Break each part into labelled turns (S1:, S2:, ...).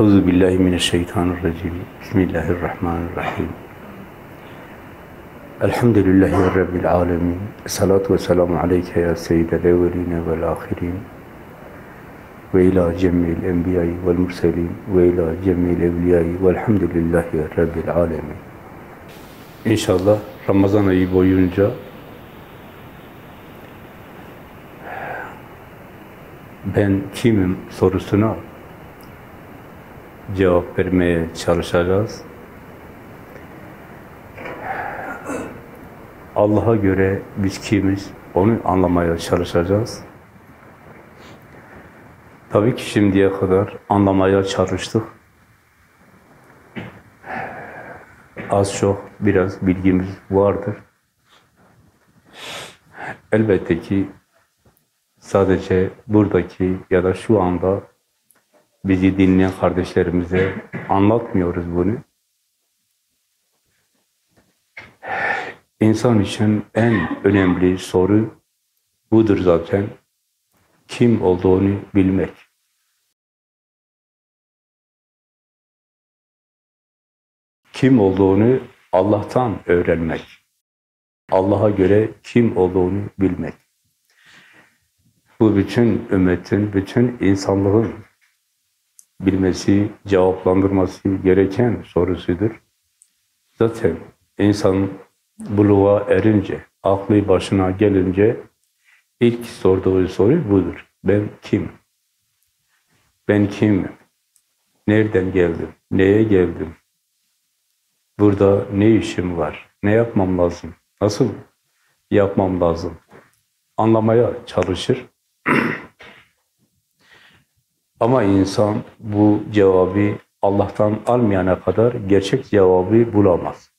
S1: Euzu billahi mineşşeytanirracim. Bismillahirrahmanirrahim. Elhamdülillahi rabbil alamin. Salatu vesselamu aleyke ya seyyidel evveline vel ahirin. Ve ila cemil enbiyayı vel murselin ve ila cemil evliyayı velhamdülillahi rabbil alamin. İnşallah Ramazan ayı boyunca ben kimim sorusuna cevap vermeye çalışacağız. Allah'a göre biz kimiz onu anlamaya çalışacağız. Tabii ki şimdiye kadar anlamaya çalıştık. Az çok biraz bilgimiz vardır. Elbette ki sadece buradaki ya da şu anda bizi dinleyen kardeşlerimize anlatmıyoruz bunu. İnsan için en önemli soru budur zaten. Kim olduğunu bilmek. Kim olduğunu Allah'tan öğrenmek. Allah'a göre kim olduğunu bilmek. Bu bütün ümmetin, bütün insanlığın bilmesi, cevaplandırması gereken sorusudur. Zaten insan buluğa erince, aklı başına gelince ilk sorduğu soru budur. Ben kim? Ben kimim? Nereden geldim? Neye geldim? Burada ne işim var? Ne yapmam lazım? Nasıl yapmam lazım? Anlamaya çalışır. Ama insan bu cevabı Allah'tan almayana kadar gerçek cevabı bulamaz.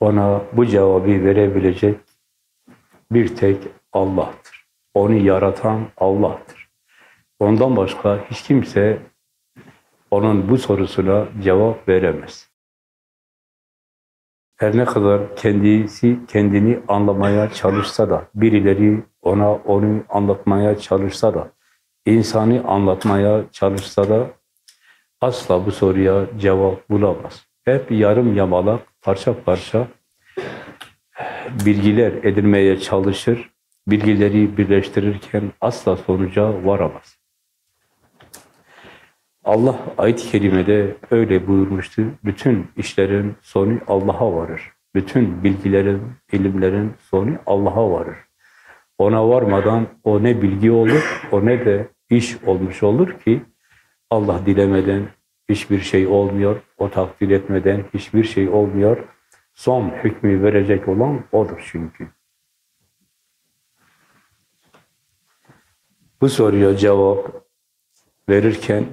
S1: Ona bu cevabı verebilecek bir tek Allah'tır. Onu yaratan Allah'tır. Ondan başka hiç kimse onun bu sorusuna cevap veremez. Her ne kadar kendisi kendini anlamaya çalışsa da, birileri ona onu anlatmaya çalışsa da, insanı anlatmaya çalışsa da asla bu soruya cevap bulamaz. Hep yarım yamalak, parça parça bilgiler edinmeye çalışır, bilgileri birleştirirken asla sonuca varamaz. Allah ayet-i kerimede öyle buyurmuştu. Bütün işlerin sonu Allah'a varır. Bütün bilgilerin, ilimlerin sonu Allah'a varır. Ona varmadan o ne bilgi olur, o ne de iş olmuş olur ki Allah dilemeden hiçbir şey olmuyor, o takdir etmeden hiçbir şey olmuyor. Son hükmü verecek olan O'dur çünkü. Bu soruya cevap verirken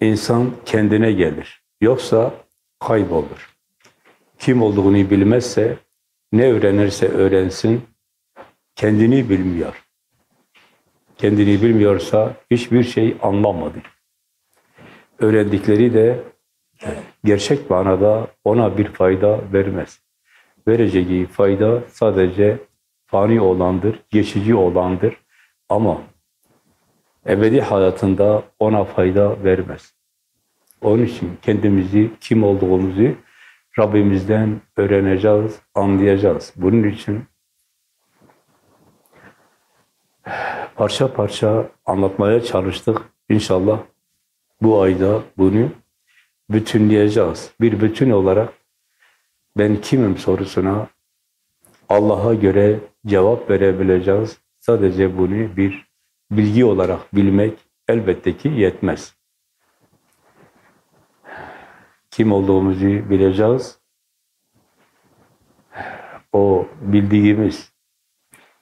S1: insan kendine gelir. Yoksa kaybolur. Kim olduğunu bilmezse, ne öğrenirse öğrensin, kendini bilmiyor. Kendini bilmiyorsa hiçbir şey anlamadı. Öğrendikleri de gerçek manada ona bir fayda vermez. Vereceği fayda sadece fani olandır, geçici olandır. Ama ebedi hayatında ona fayda vermez. Onun için kendimizi, kim olduğumuzu Rabbimizden öğreneceğiz, anlayacağız. Bunun için parça parça anlatmaya çalıştık. İnşallah bu ayda bunu bütünleyeceğiz. Bir bütün olarak ben kimim sorusuna Allah'a göre cevap verebileceğiz. Sadece bunu bir bilgi olarak bilmek elbette ki yetmez. Kim olduğumuzu bileceğiz. O bildiğimiz,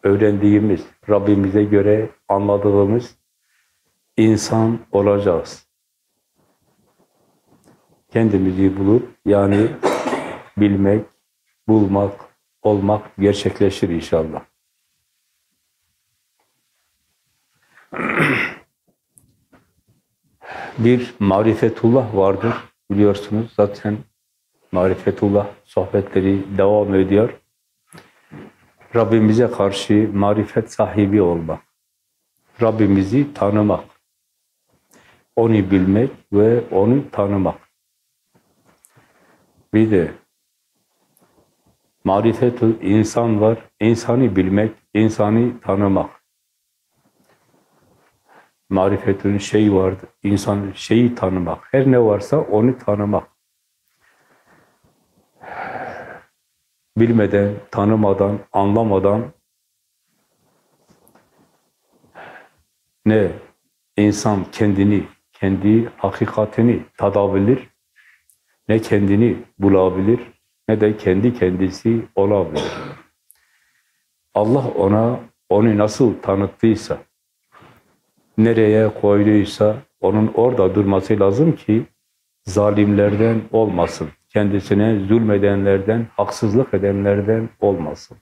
S1: öğrendiğimiz, Rabbimize göre anladığımız insan olacağız. Kendimizi bulup yani bilmek, bulmak, olmak gerçekleşir inşallah. bir marifetullah vardır biliyorsunuz. Zaten marifetullah sohbetleri devam ediyor. Rabbimize karşı marifet sahibi olmak. Rabbimizi tanımak. Onu bilmek ve onu tanımak. Bir de marifetül insan var. İnsanı bilmek, insanı tanımak. Marifetül şey vardır. İnsan şeyi tanımak. Her ne varsa onu tanımak. Bilmeden, tanımadan, anlamadan ne insan kendini, kendi hakikatini tadabilir, ne kendini bulabilir, ne de kendi kendisi olabilir. Allah ona onu nasıl tanıttıysa, nereye koyduysa onun orada durması lazım ki zalimlerden olmasın. Kendisine zulmedenlerden, haksızlık edenlerden olmasın.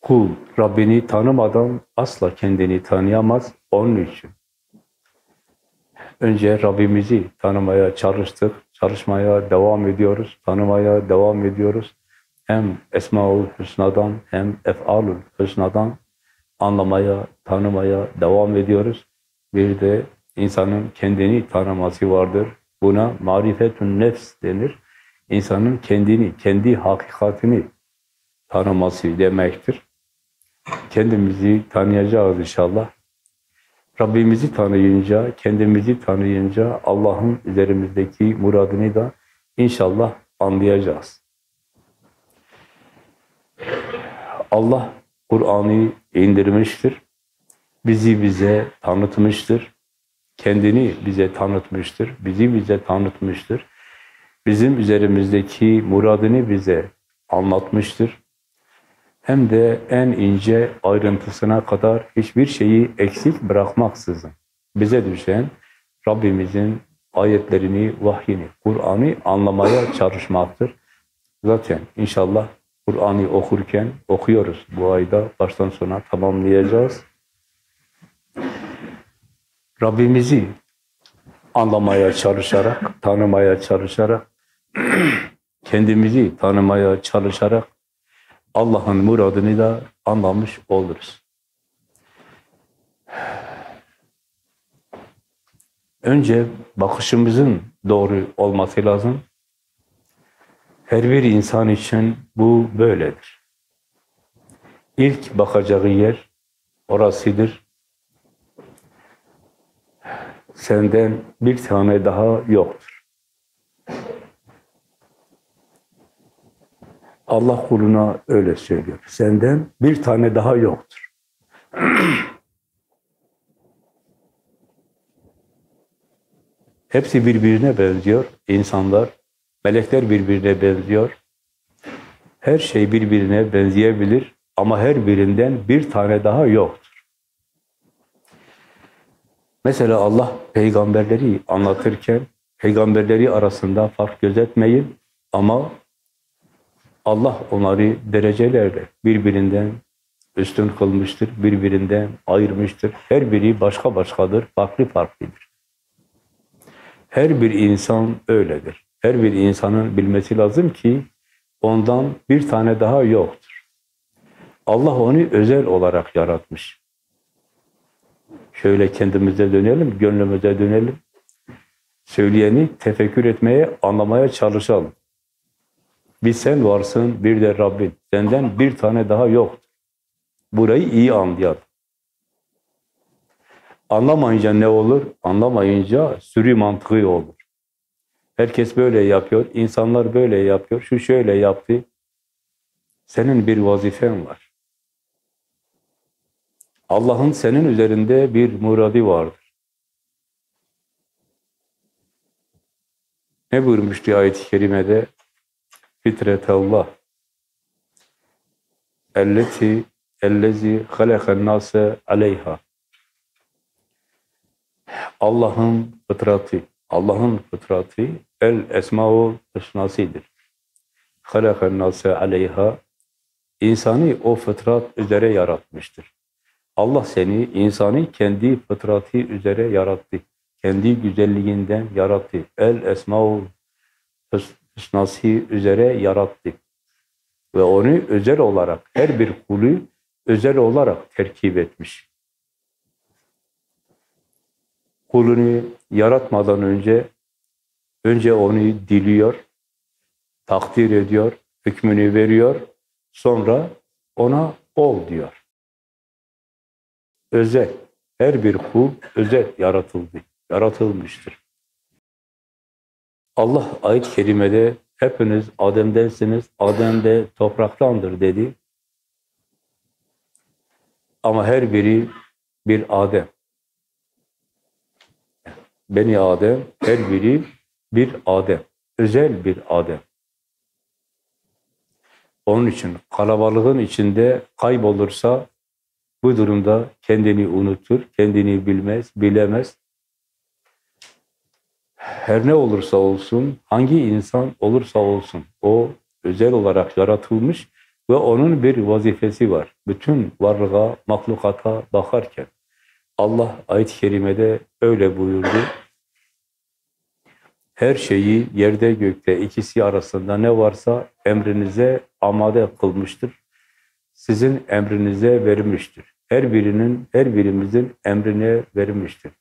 S1: Kul Rabbini tanımadan asla kendini tanıyamaz. Onun için önce Rabbimizi tanımaya çalıştık, çalışmaya devam ediyoruz, tanımaya devam ediyoruz. Hem Esmaül Hüsna'dan hem Ef'alül Hüsna'dan anlamaya, tanımaya devam ediyoruz. Bir de insanın kendini tanıması vardır. Buna marifetün nefs denir. İnsanın kendini, kendi hakikatini tanıması demektir. Kendimizi tanıyacağız inşallah. Rabbimizi tanıyınca, kendimizi tanıyınca Allah'ın üzerimizdeki muradını da inşallah anlayacağız. Allah Kur'an'ı indirmiştir. Bizi bize tanıtmıştır. Kendini bize tanıtmıştır. Bizi bize tanıtmıştır. Bizim üzerimizdeki muradını bize anlatmıştır. Hem de en ince ayrıntısına kadar hiçbir şeyi eksik bırakmaksızın. Bize düşen Rabbimizin ayetlerini, vahyini, Kur'an'ı anlamaya çalışmaktır. Zaten inşallah Kur'an'ı okurken okuyoruz. Bu ayda baştan sona tamamlayacağız. Rabbimizi anlamaya çalışarak, tanımaya çalışarak, kendimizi tanımaya çalışarak Allah'ın muradını da anlamış oluruz. Önce bakışımızın doğru olması lazım. Her bir insan için bu böyledir. İlk bakacağı yer orasıdır. Senden bir tane daha yoktur. Allah kuluna öyle söylüyor. Senden bir tane daha yoktur. Hepsi birbirine benziyor. İnsanlar, melekler birbirine benziyor. Her şey birbirine benzeyebilir ama her birinden bir tane daha yoktur. Mesela Allah peygamberleri anlatırken peygamberleri arasında fark gözetmeyin ama Allah onları derecelerle birbirinden üstün kılmıştır, birbirinden ayırmıştır. Her biri başka başkadır, farklı farklıdır. Her bir insan öyledir. Her bir insanın bilmesi lazım ki ondan bir tane daha yoktur. Allah onu özel olarak yaratmış. Şöyle kendimize dönelim, gönlümüze dönelim. Söyleyeni tefekkür etmeye, anlamaya çalışalım. Bir sen varsın, bir de Rabbin. Senden bir tane daha yoktur. Burayı iyi anlayalım. Anlamayınca ne olur? Anlamayınca sürü mantığı olur. Herkes böyle yapıyor, insanlar böyle yapıyor, şu şöyle yaptı. Senin bir vazifen var. Allah'ın senin üzerinde bir muradi vardır. Ne buyurmuştu ayet-i kerimede? Fitretallah elleti ellezi halakan nase aleyha Allah'ın fıtratı, Allah'ın fıtratı el esmaul hüsnasidir. Halakan nase aleyha insanı o fıtrat üzere yaratmıştır. Allah seni, insanı kendi fıtratı üzere yarattı. Kendi güzelliğinden yarattı. El esmaul hüsnası üzere yarattı. Ve onu özel olarak her bir kulu özel olarak terkip etmiş. Kulunu yaratmadan önce önce onu diliyor, takdir ediyor, hükmünü veriyor, sonra ona ol diyor. Özel, her bir kul özel yaratıldı, yaratılmıştır. Allah ayet-i kerimede hepiniz Adem'densiniz, Adem de topraktandır dedi. Ama her biri bir Adem. Beni Adem, her biri bir Adem. Özel bir Adem. Onun için kalabalığın içinde kaybolursa bu durumda kendini unutur, kendini bilmez, bilemez. Her ne olursa olsun, hangi insan olursa olsun, o özel olarak yaratılmış ve onun bir vazifesi var. Bütün varlığa, mahlukata bakarken. Allah ayet-i kerimede öyle buyurdu. Her şeyi yerde gökte ikisi arasında ne varsa emrinize amade kılmıştır. Sizin emrinize vermiştir. Her birinin, her birimizin emrine vermiştir.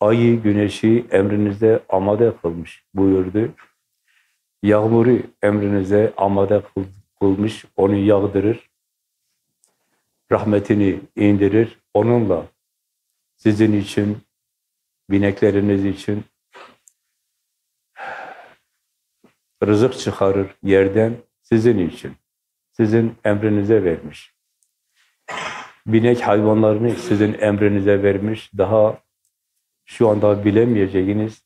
S1: Ayı, güneşi emrinize amade kılmış buyurdu. Yağmuru emrinize amade kılmış, onu yağdırır. Rahmetini indirir. Onunla sizin için, binekleriniz için rızık çıkarır yerden sizin için. Sizin emrinize vermiş. Binek hayvanlarını sizin emrinize vermiş. Daha şu anda bilemeyeceğiniz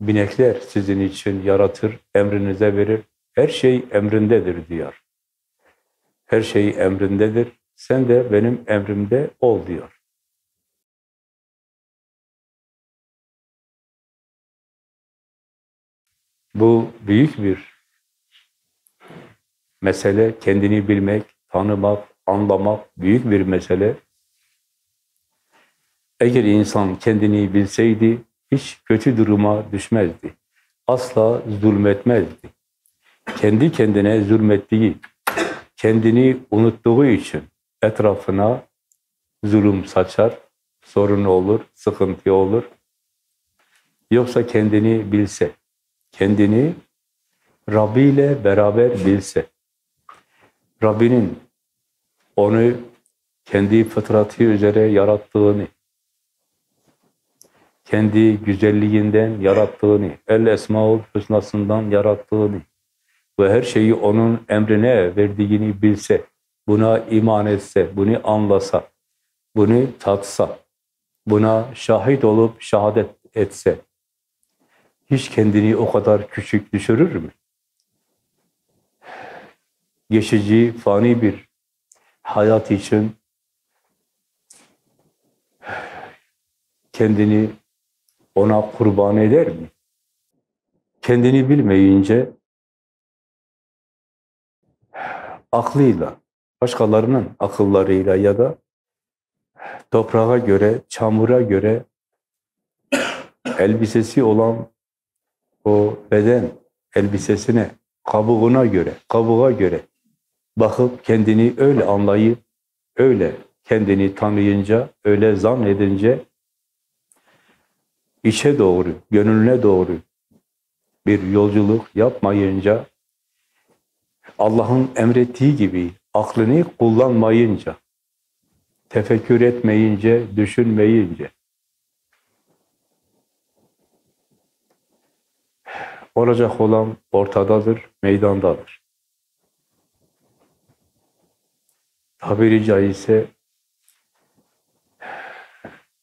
S1: binekler sizin için yaratır, emrinize verir. Her şey emrindedir diyor. Her şey emrindedir. Sen de benim emrimde ol diyor. Bu büyük bir mesele. Kendini bilmek, tanımak, anlamak büyük bir mesele. Eğer insan kendini bilseydi hiç kötü duruma düşmezdi. Asla zulmetmezdi. Kendi kendine zulmettiği, kendini unuttuğu için etrafına zulüm saçar, sorun olur, sıkıntı olur. Yoksa kendini bilse, kendini Rabbi ile beraber bilse, Rabbinin onu kendi fıtratı üzere yarattığını, kendi güzelliğinden yarattığını, el esmaul hüsnasından yarattığını ve her şeyi onun emrine verdiğini bilse, buna iman etse, bunu anlasa, bunu tatsa, buna şahit olup şehadet etse, hiç kendini o kadar küçük düşürür mü? Geçici, fani bir hayat için kendini ona kurban eder mi? Kendini bilmeyince aklıyla, başkalarının akıllarıyla ya da toprağa göre, çamura göre elbisesi olan o beden elbisesine, kabuğuna göre, kabuğa göre bakıp kendini öyle anlayıp, öyle kendini tanıyınca, öyle zannedince içe doğru, gönlüne doğru bir yolculuk yapmayınca, Allah'ın emrettiği gibi aklını kullanmayınca, tefekkür etmeyince, düşünmeyince, olacak olan ortadadır, meydandadır. Tabiri caizse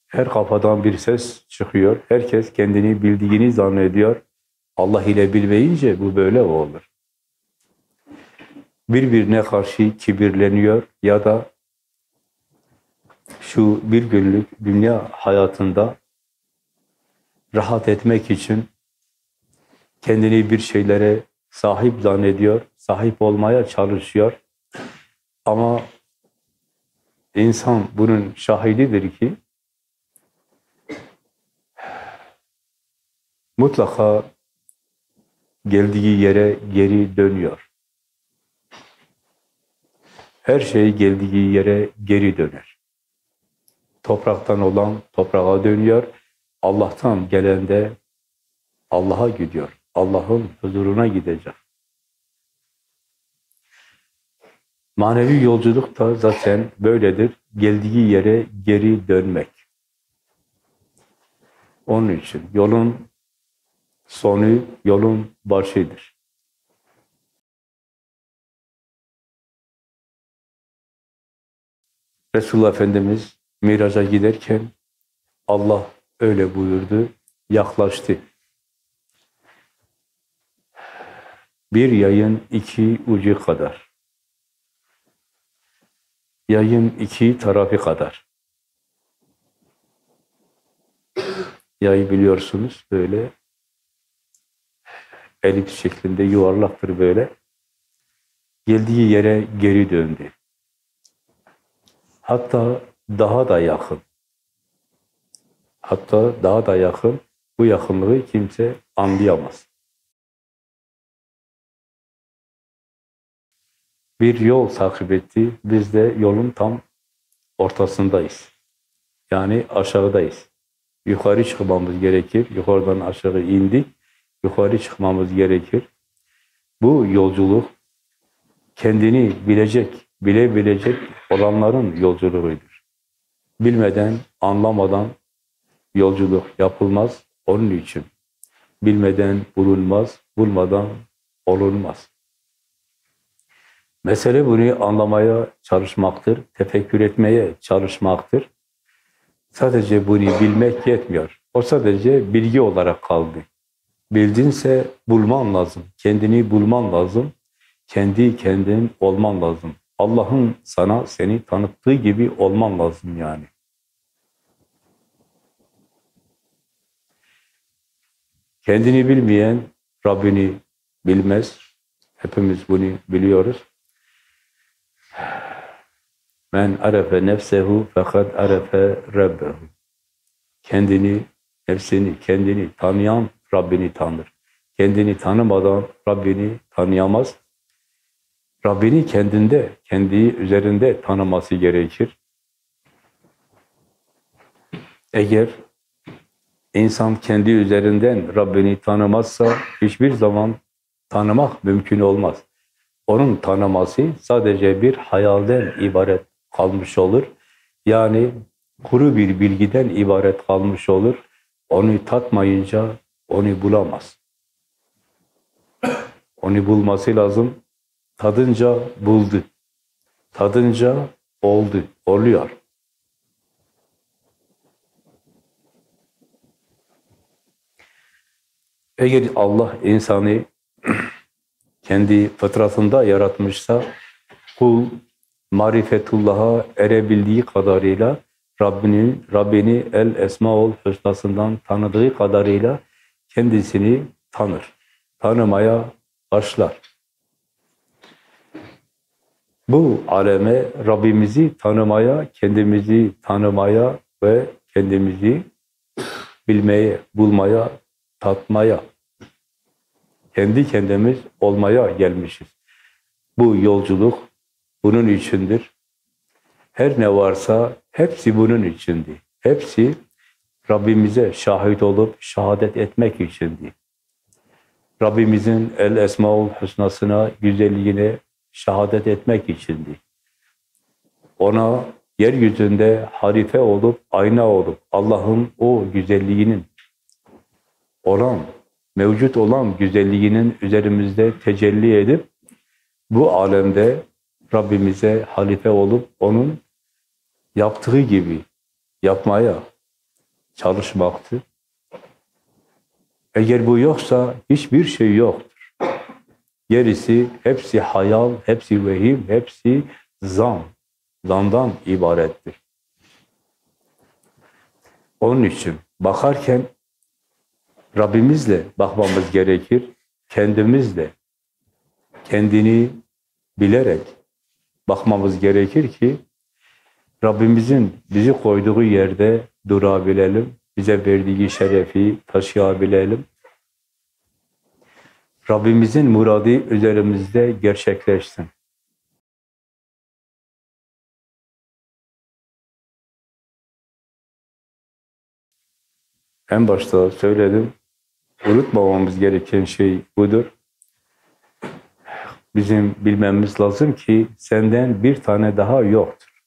S1: her kafadan bir ses çıkıyor. Herkes kendini bildiğini zannediyor. Allah ile bilmeyince bu böyle olur. Birbirine karşı kibirleniyor ya da şu bir günlük dünya hayatında rahat etmek için kendini bir şeylere sahip zannediyor, sahip olmaya çalışıyor. Ama insan bunun şahididir ki mutlaka geldiği yere geri dönüyor. Her şey geldiği yere geri döner. Topraktan olan toprağa dönüyor. Allah'tan gelen de Allah'a gidiyor. Allah'ın huzuruna gidecek. Manevi yolculuk da zaten böyledir. Geldiği yere geri dönmek. Onun için yolun sonu, yolun başıdır. Resulullah Efendimiz miraca giderken Allah öyle buyurdu, yaklaştı. Bir yayın iki ucu kadar. Yayın iki tarafı kadar. Yayı biliyorsunuz böyle elips şeklinde yuvarlaktır böyle. Geldiği yere geri döndü. Hatta daha da yakın. Hatta daha da yakın. Bu yakınlığı kimse anlayamaz. Bir yol takip etti. Biz de yolun tam ortasındayız. Yani aşağıdayız. Yukarı çıkmamız gerekir. Yukarıdan aşağı indik. Yukarı çıkmamız gerekir. Bu yolculuk kendini bilecek, bilebilecek olanların yolculuğudur. Bilmeden, anlamadan yolculuk yapılmaz. Onun için bilmeden bulunmaz, bulmadan olunmaz. Mesele bunu anlamaya çalışmaktır, tefekkür etmeye çalışmaktır. Sadece bunu bilmek yetmiyor. O sadece bilgi olarak kaldı. Bildinse bulman lazım, kendini bulman lazım, kendi kendin olman lazım. Allah'ın sana seni tanıttığı gibi olman lazım yani. Kendini bilmeyen Rabbini bilmez. Hepimiz bunu biliyoruz. Men arefe nefsehu fakat arefe rabbehu. Kendini, nefsini, kendini tanıyan Rabbini tanır. Kendini tanımadan Rabbini tanıyamaz. Rabbini kendinde, kendi üzerinde tanıması gerekir. Eğer insan kendi üzerinden Rabbini tanımazsa hiçbir zaman tanımak mümkün olmaz. Onun tanıması sadece bir hayalden ibaret kalmış olur. Yani kuru bir bilgiden ibaret kalmış olur. Onu tatmayınca onu bulamaz. Onu bulması lazım. Tadınca buldu. Tadınca oldu, oluyor. Eğer Allah insanı kendi fıtratında yaratmışsa kul marifetullah'a erebildiği kadarıyla Rabbini, Rabbini el esmaul hüsnasından tanıdığı kadarıyla kendisini tanır. Tanımaya başlar. Bu aleme Rabbimizi tanımaya, kendimizi tanımaya ve kendimizi bilmeye, bulmaya, tatmaya, kendi kendimiz olmaya gelmişiz. Bu yolculuk bunun içindir. Her ne varsa hepsi bunun içindi. Hepsi Rabbimize şahit olup şehadet etmek içindi. Rabbimizin el esmaul husnasına, güzelliğine şehadet etmek içindi. Ona yeryüzünde harife olup, ayna olup, Allah'ın o güzelliğinin olan, mevcut olan güzelliğinin üzerimizde tecelli edip, bu alemde Rabbimize halife olup, onun yaptığı gibi yapmaya çalışmaktır. Eğer bu yoksa hiçbir şey yoktur. Gerisi hepsi hayal, hepsi vehim, hepsi zan. Zandan ibarettir. Onun için bakarken Rabbimizle bakmamız gerekir. Kendimizle, kendini bilerek bakmamız gerekir ki Rabbimizin bizi koyduğu yerde durabilelim, bize verdiği şerefi taşıyabilelim. Rabbimizin muradı üzerimizde gerçekleşsin. En başta söyledim, unutmamamız gereken şey budur. Bizim bilmemiz lazım ki senden bir tane daha yoktur.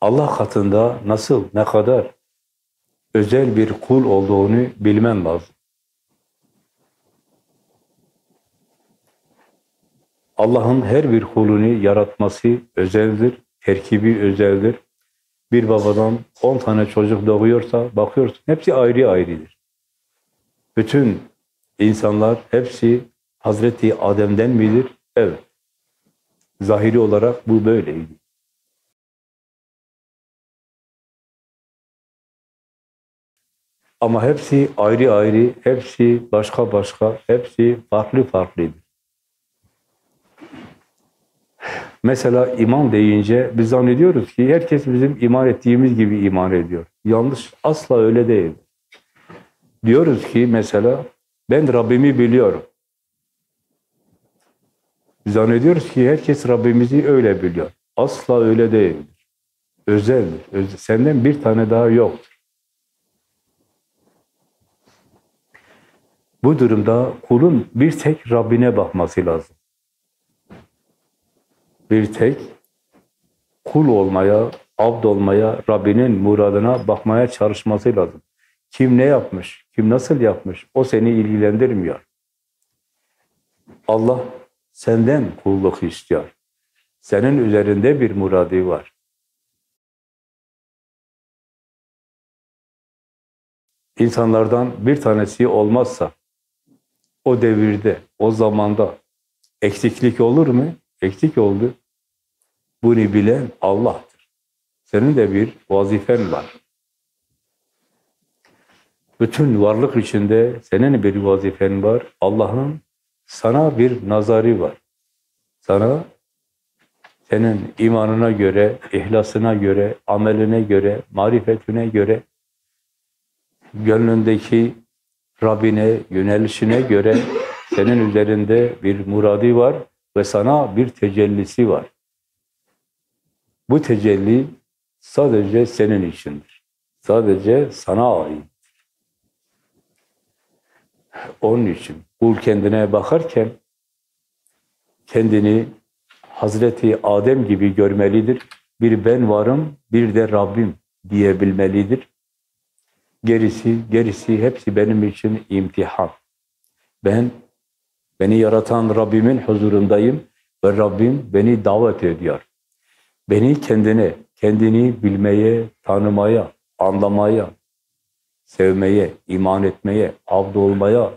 S1: Allah katında nasıl, ne kadar özel bir kul olduğunu bilmen lazım. Allah'ın her bir kulunu yaratması özeldir, terkibi özeldir. Bir babadan on tane çocuk doğuyorsa bakıyorsun hepsi ayrı ayrıdır. Bütün insanlar hepsi Hazreti Adem'den midir? Evet. Zahiri olarak bu böyleydi. Ama hepsi ayrı ayrı, hepsi başka başka, hepsi farklı farklıdır. Mesela iman deyince biz zannediyoruz ki herkes bizim iman ettiğimiz gibi iman ediyor. Yanlış, asla öyle değil. Diyoruz ki mesela ben Rabbimi biliyorum. Zannediyoruz ki herkes Rabbimizi öyle biliyor. Asla öyle değildir. Özeldir. Özel. Senden bir tane daha yoktur. Bu durumda kulun bir tek Rabbine bakması lazım. Bir tek kul olmaya, abd olmaya, Rabbinin muradına bakmaya çalışması lazım. Kim ne yapmış, kim nasıl yapmış, o seni ilgilendirmiyor. Allah senden kulluk istiyor. Senin üzerinde bir muradi var. İnsanlardan bir tanesi olmazsa, o devirde, o zamanda eksiklik olur mu? Eksik oldu. Bunu bilen Allah'tır. Senin de bir vazifen var. Bütün varlık içinde senin bir vazifen var. Allah'ın sana bir nazari var. Sana senin imanına göre, ihlasına göre, ameline göre, marifetine göre, gönlündeki Rabbine, yönelişine göre senin üzerinde bir muradi var ve sana bir tecellisi var. Bu tecelli sadece senin içindir. Sadece sana ait. Onun için kul kendine bakarken kendini Hazreti Adem gibi görmelidir. Bir ben varım, bir de Rabbim diyebilmelidir. Gerisi, gerisi hepsi benim için imtihan. Ben, beni yaratan Rabbimin huzurundayım ve Rabbim beni davet ediyor. Beni kendine, kendini bilmeye, tanımaya, anlamaya, sevmeye, iman etmeye, abd olmaya,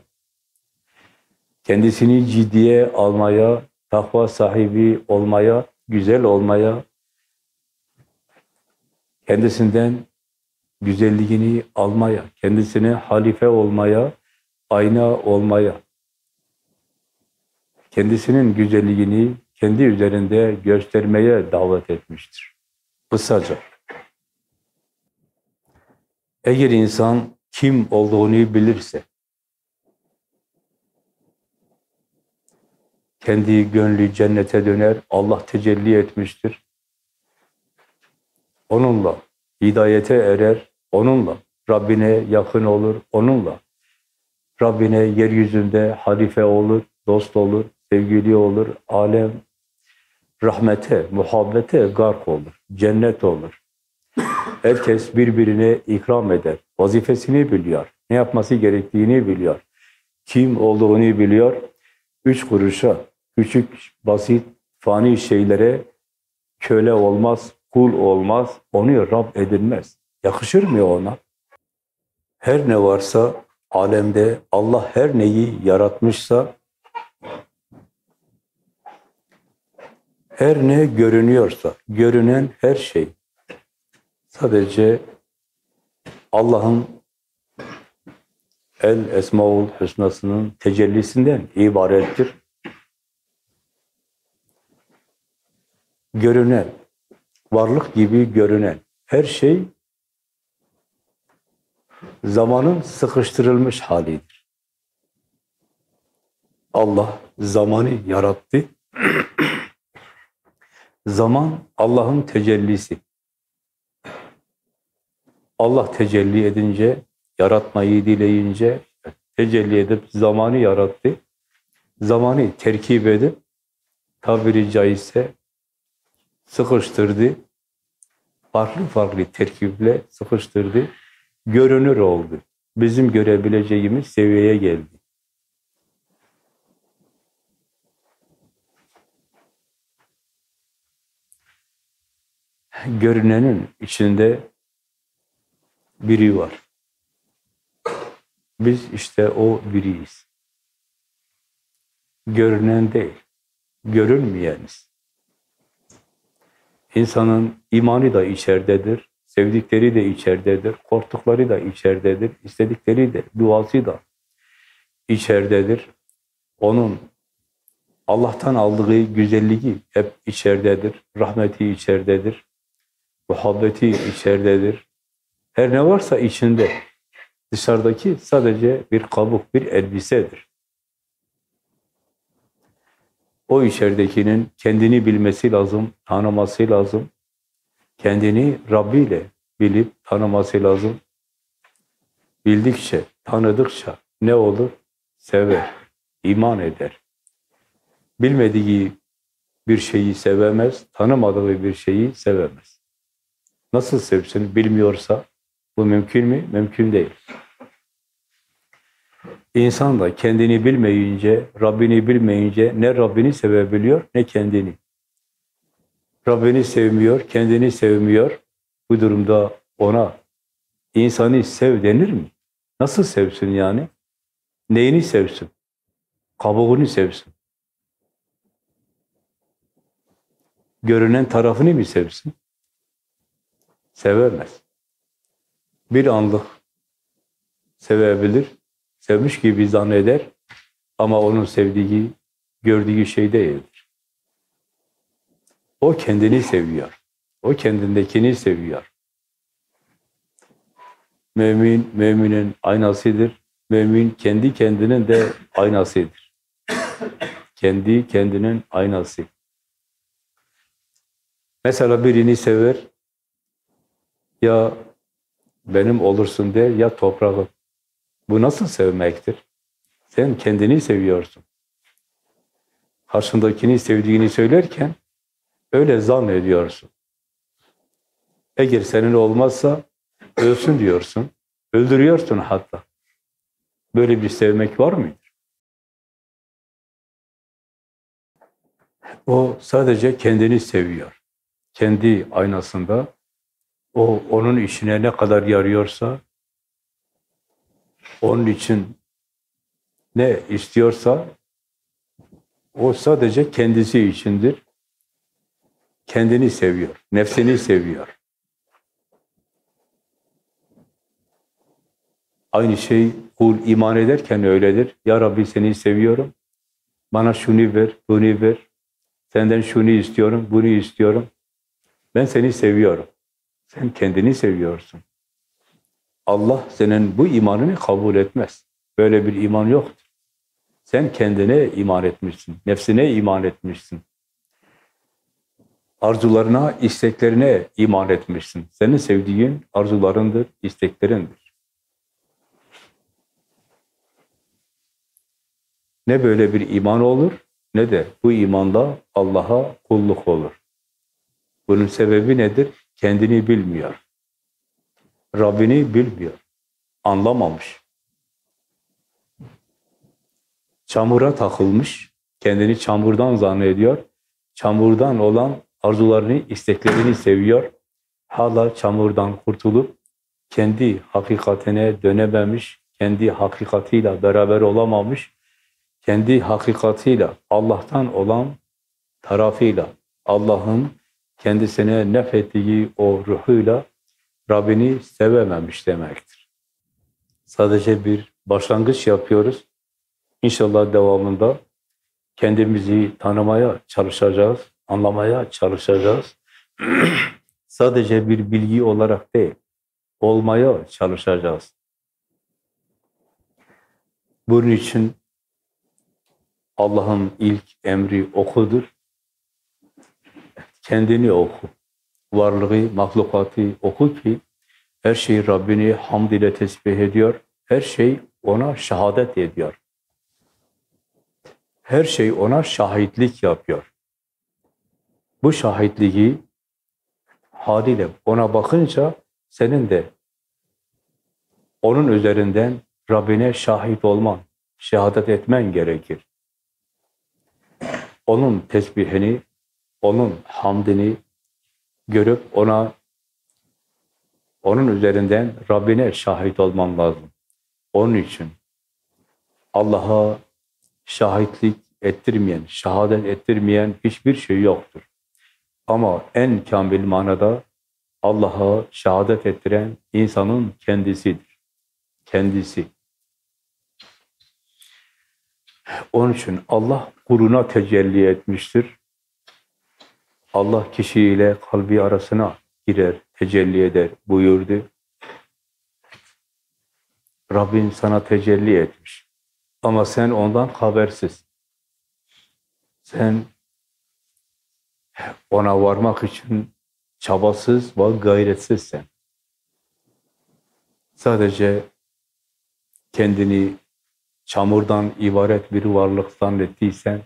S1: kendisini ciddiye almaya, takva sahibi olmaya, güzel olmaya, kendisinden güzelliğini almaya, kendisine halife olmaya, ayna olmaya, kendisinin güzelliğini kendi üzerinde göstermeye davet etmiştir. Kısaca. Eğer insan kim olduğunu bilirse, kendi gönlü cennete döner, Allah tecelli etmiştir. Onunla hidayete erer, onunla Rabbine yakın olur, onunla Rabbine yeryüzünde halife olur, dost olur, sevgili olur, alem rahmete, muhabbete gark olur, cennet olur. Herkes birbirine ikram eder. Vazifesini biliyor. Ne yapması gerektiğini biliyor. Kim olduğunu biliyor. Üç kuruşa, küçük, basit, fani şeylere köle olmaz, kul olmaz. Onu Rab edilmez. Yakışır mı ona? Her ne varsa alemde Allah her neyi yaratmışsa her ne görünüyorsa, görünen her şey sadece Allah'ın El Esmaul Hüsna'sının tecellisinden ibarettir. Görünen, varlık gibi görünen her şey zamanın sıkıştırılmış halidir. Allah zamanı yarattı. Zaman Allah'ın tecellisi. Allah tecelli edince, yaratmayı dileyince, tecelli edip zamanı yarattı. Zamanı terkip edip, tabiri caizse sıkıştırdı. Farklı farklı terkiple sıkıştırdı. Görünür oldu. Bizim görebileceğimiz seviyeye geldi. Görünenin içinde biri var. Biz işte o biriyiz. Görünen değil, görünmeyeniz. İnsanın imanı da içeridedir, sevdikleri de içeridedir, korktukları da içeridedir, istedikleri de, duası da içeridedir. Onun Allah'tan aldığı güzelliği hep içeridedir, rahmeti içeridedir, muhabbeti içeridedir. Her ne varsa içinde. Dışarıdaki sadece bir kabuk, bir elbisedir. O içeridekinin kendini bilmesi lazım, tanıması lazım. Kendini Rabbi ile bilip tanıması lazım. Bildikçe, tanıdıkça ne olur? Sever, iman eder. Bilmediği bir şeyi sevemez, tanımadığı bir şeyi sevemez. Nasıl sevsin bilmiyorsa bu mümkün mü? Mümkün değil. İnsan da kendini bilmeyince, Rabbini bilmeyince ne Rabbini sevebiliyor ne kendini. Rabbini sevmiyor, kendini sevmiyor. Bu durumda ona insanı sev denir mi? Nasıl sevsin yani? Neyini sevsin? Kabuğunu sevsin. Görünen tarafını mı sevsin? Sevemez. Bir anlık sevebilir, sevmiş gibi zanneder ama onun sevdiği, gördüğü şey değildir. O kendini seviyor. O kendindekini seviyor. Mümin, müminin aynasıdır. Mümin kendi kendinin de aynasıdır. Kendi kendinin aynası. Mesela birini sever, ya benim olursun der, ya toprağım. Bu nasıl sevmektir? Sen kendini seviyorsun. Karşındakini sevdiğini söylerken öyle zannediyorsun. Eğer senin olmazsa ölsün diyorsun. Öldürüyorsun hatta. Böyle bir sevmek var mıdır? O sadece kendini seviyor. Kendi aynasında o onun işine ne kadar yarıyorsa onun için ne istiyorsa o sadece kendisi içindir. Kendini seviyor, nefsini seviyor. Aynı şey kul iman ederken öyledir. Ya Rabbi seni seviyorum. Bana şunu ver, bunu ver. Senden şunu istiyorum, bunu istiyorum. Ben seni seviyorum. Sen kendini seviyorsun. Allah senin bu imanını kabul etmez. Böyle bir iman yoktur. Sen kendine iman etmişsin, nefsine iman etmişsin. Arzularına, isteklerine iman etmişsin. Senin sevdiğin arzularındır, isteklerindir. Ne böyle bir iman olur, ne de bu imanda Allah'a kulluk olur. Bunun sebebi nedir? Kendini bilmiyor. Rabbini bilmiyor. Anlamamış. Çamura takılmış. Kendini çamurdan zannediyor. Çamurdan olan arzularını, isteklerini seviyor. Hala çamurdan kurtulup kendi hakikatine dönememiş, kendi hakikatiyle beraber olamamış, kendi hakikatiyle Allah'tan olan tarafıyla, Allah'ın kendisine nefettiği o ruhuyla Rabbini sevememiş demektir. Sadece bir başlangıç yapıyoruz. İnşallah devamında kendimizi tanımaya çalışacağız, anlamaya çalışacağız. Sadece bir bilgi olarak değil, olmaya çalışacağız. Bunun için Allah'ın ilk emri okudur. Kendini oku varlığı, mahlukatı oku ki Her şey Rabbini hamd ile tesbih ediyor. Her şey ona şehadet ediyor. Her şey ona şahitlik yapıyor. Bu şahitliği haliyle ona bakınca senin de onun üzerinden Rabbine şahit olman, şehadet etmen gerekir. Onun tesbihini, onun hamdini görüp ona onun üzerinden Rabbine şahit olman lazım. Onun için Allah'a şahitlik ettirmeyen, şehadet ettirmeyen hiçbir şey yoktur. Ama en kamil manada Allah'a şehadet ettiren insanın kendisidir. Kendisi. Onun için Allah kuluna tecelli etmiştir. Allah kişiyle kalbi arasına girer, tecelli eder buyurdu. Rabbin sana tecelli etmiş. Ama sen ondan habersiz. Sen ona varmak için çabasız ve gayretsizsen. Sadece kendini çamurdan ibaret bir varlık zannettiysen,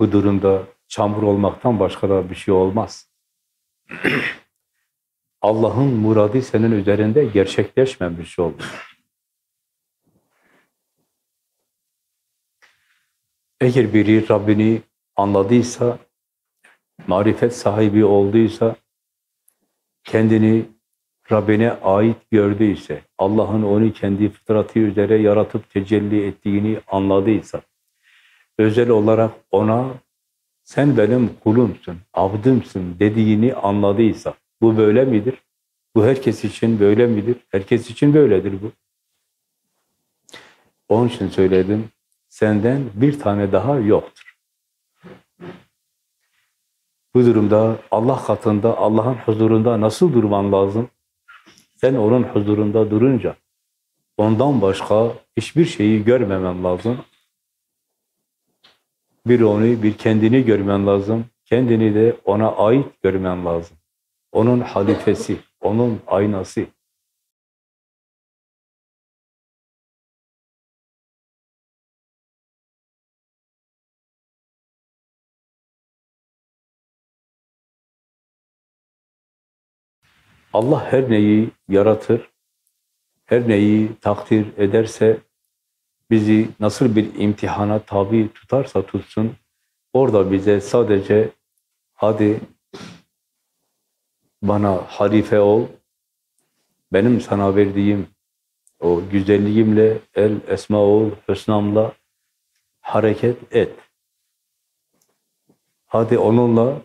S1: bu durumda çamur olmaktan başka da bir şey olmaz. Allah'ın muradı senin üzerinde gerçekleşmemiş oldu. Eğer biri Rabbini anladıysa, marifet sahibi olduysa, kendini Rabbine ait gördüyse, Allah'ın onu kendi fıtratı üzere yaratıp tecelli ettiğini anladıysa, özel olarak ona sen benim kulumsun, abdımsın dediğini anladıysa, bu böyle midir? Bu herkes için böyle midir? Herkes için böyledir bu. Onun için söyledim, senden bir tane daha yoktur. Bu durumda Allah katında, Allah'ın huzurunda nasıl durman lazım? Sen onun huzurunda durunca ondan başka hiçbir şeyi görmemen lazım. Bir onu, bir kendini görmen lazım. Kendini de ona ait görmen lazım. Onun halifesi, onun aynası. Allah her neyi yaratır, her neyi takdir ederse, bizi nasıl bir imtihana tabi tutarsa tutsun, orada bize sadece hadi bana halife ol, benim sana verdiğim o güzelliğimle, el esma ol, hüsnamla hareket et. Hadi onunla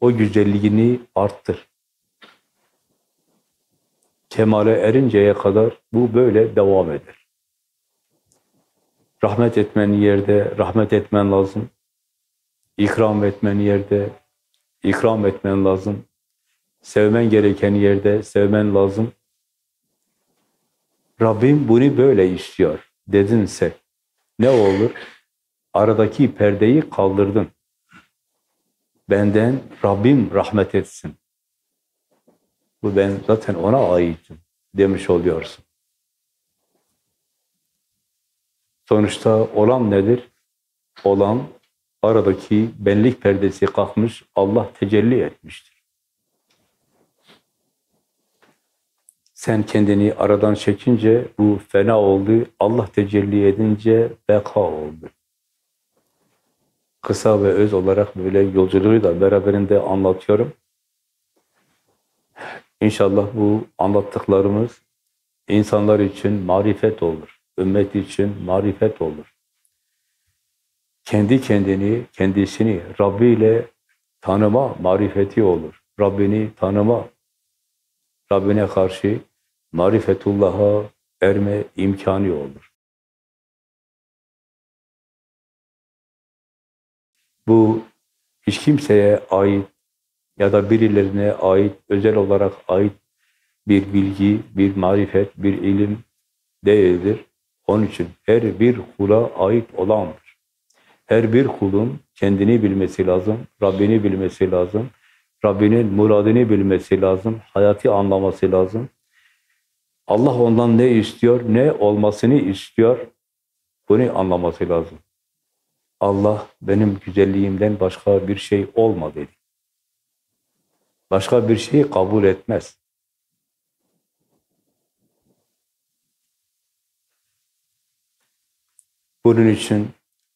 S1: o güzelliğini arttır kemale erinceye kadar bu böyle devam eder. Rahmet etmen yerde rahmet etmen lazım. İkram etmen yerde ikram etmen lazım. Sevmen gereken yerde sevmen lazım. Rabbim bunu böyle istiyor dedinse ne olur? Aradaki perdeyi kaldırdın. Benden Rabbim rahmet etsin. Bu ben zaten ona aitim demiş oluyorsun. Sonuçta olan nedir? Olan aradaki benlik perdesi kalkmış, Allah tecelli etmiştir. Sen kendini aradan çekince bu fena oldu, Allah tecelli edince beka oldu. Kısa ve öz olarak böyle yolculuğu da beraberinde anlatıyorum. İnşallah bu anlattıklarımız insanlar için marifet olur. Ümmet için marifet olur. Kendi kendini, kendisini Rabbi ile tanıma marifeti olur. Rabbini tanıma, Rabbine karşı marifetullah'a erme imkanı olur. Bu hiç kimseye ait ya da birilerine ait, özel olarak ait bir bilgi, bir marifet, bir ilim değildir. Onun için her bir kula ait olandır. Her bir kulun kendini bilmesi lazım, Rabbini bilmesi lazım, Rabbinin muradını bilmesi lazım, hayatı anlaması lazım. Allah ondan ne istiyor, ne olmasını istiyor, bunu anlaması lazım. Allah benim güzelliğimden başka bir şey olma dedi. Başka bir şeyi kabul etmez. Bunun için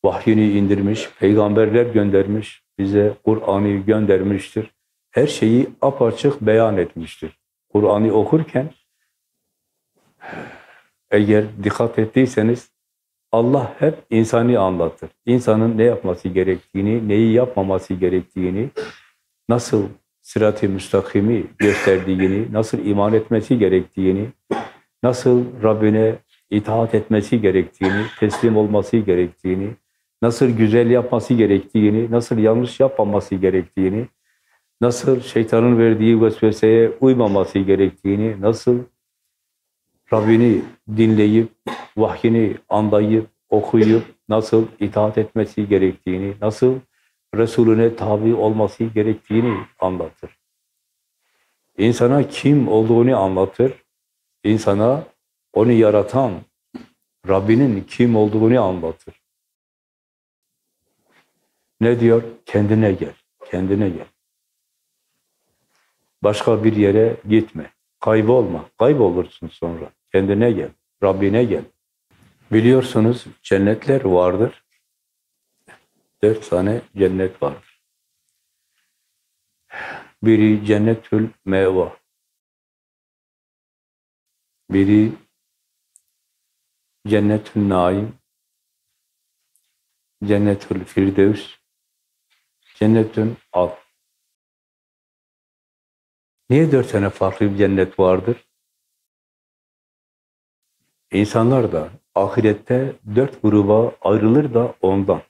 S1: vahyini indirmiş, peygamberler göndermiş, bize Kur'an'ı göndermiştir. Her şeyi apaçık beyan etmiştir. Kur'an'ı okurken eğer dikkat ettiyseniz Allah hep insani anlatır. İnsanın ne yapması gerektiğini, neyi yapmaması gerektiğini, nasıl sırat-ı müstakimi gösterdiğini, nasıl iman etmesi gerektiğini, nasıl Rabbine itaat etmesi gerektiğini, teslim olması gerektiğini, nasıl güzel yapması gerektiğini, nasıl yanlış yapmaması gerektiğini, nasıl şeytanın verdiği vesveseye uymaması gerektiğini, nasıl Rabbini dinleyip, vahyini anlayıp, okuyup, nasıl itaat etmesi gerektiğini, nasıl Resulüne tabi olması gerektiğini anlatır. İnsana kim olduğunu anlatır. İnsana onu yaratan Rabbinin kim olduğunu anlatır. Ne diyor? Kendine gel, kendine gel. Başka bir yere gitme, kaybolma, kaybolursun sonra. Kendine gel, Rabbine gel. Biliyorsunuz cennetler vardır. Dört tane cennet vardır. Biri cennetül meva. Biri cennetül naim. Cennetül firdevs. Cennetün al. Niye dört tane farklı bir cennet vardır? İnsanlar da ahirette dört gruba ayrılır da ondan.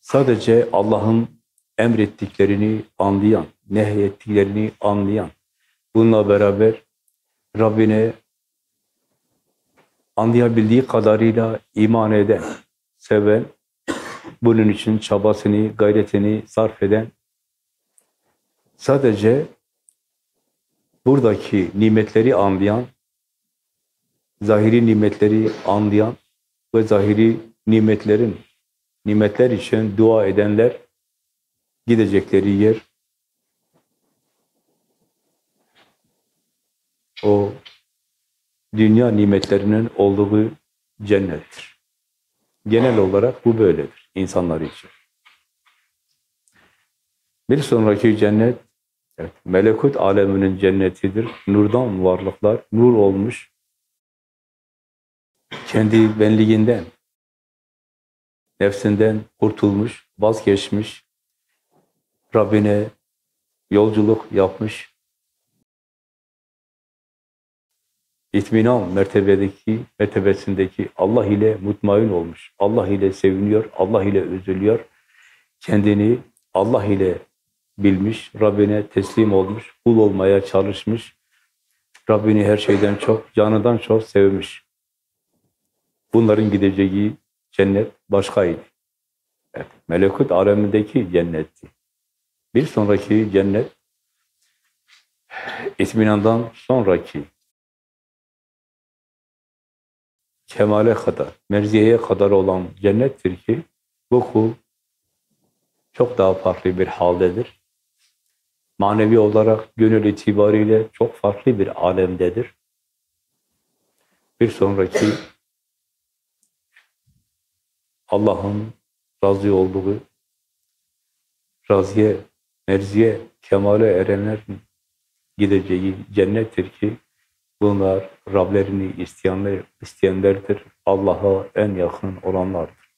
S1: Sadece Allah'ın emrettiklerini anlayan, nehyettiklerini anlayan, bununla beraber Rabbine anlayabildiği kadarıyla iman eden, seven, bunun için çabasını, gayretini sarf eden, sadece buradaki nimetleri anlayan, zahiri nimetleri anlayan ve zahiri nimetlerin, nimetler için dua edenler gidecekleri yer o dünya nimetlerinin olduğu cennettir. Genel olarak bu böyledir insanlar için. Bir sonraki cennet evet, melekut aleminin cennetidir. Nurdan varlıklar, nur olmuş. Kendi benliğinden, nefsinden kurtulmuş, vazgeçmiş, Rabbine yolculuk yapmış, itminan mertebedeki, mertebesindeki Allah ile mutmain olmuş, Allah ile seviniyor, Allah ile üzülüyor, kendini Allah ile bilmiş, Rabbine teslim olmuş, kul olmaya çalışmış, Rabbini her şeyden çok, canından çok sevmiş. Bunların gideceği cennet başkaydı. Evet, melekut alemindeki cennetti. Bir sonraki cennet, itminandan sonraki kemale kadar, merziyeye kadar olan cennettir ki bu kul çok daha farklı bir haldedir. Manevi olarak gönül itibariyle çok farklı bir alemdedir. Bir sonraki Allah'ın razı olduğu, razıye, merziye, kemale erenlerin gideceği cennettir ki bunlar Rablerini isteyenler, isteyenlerdir. Allah'a en yakın olanlardır.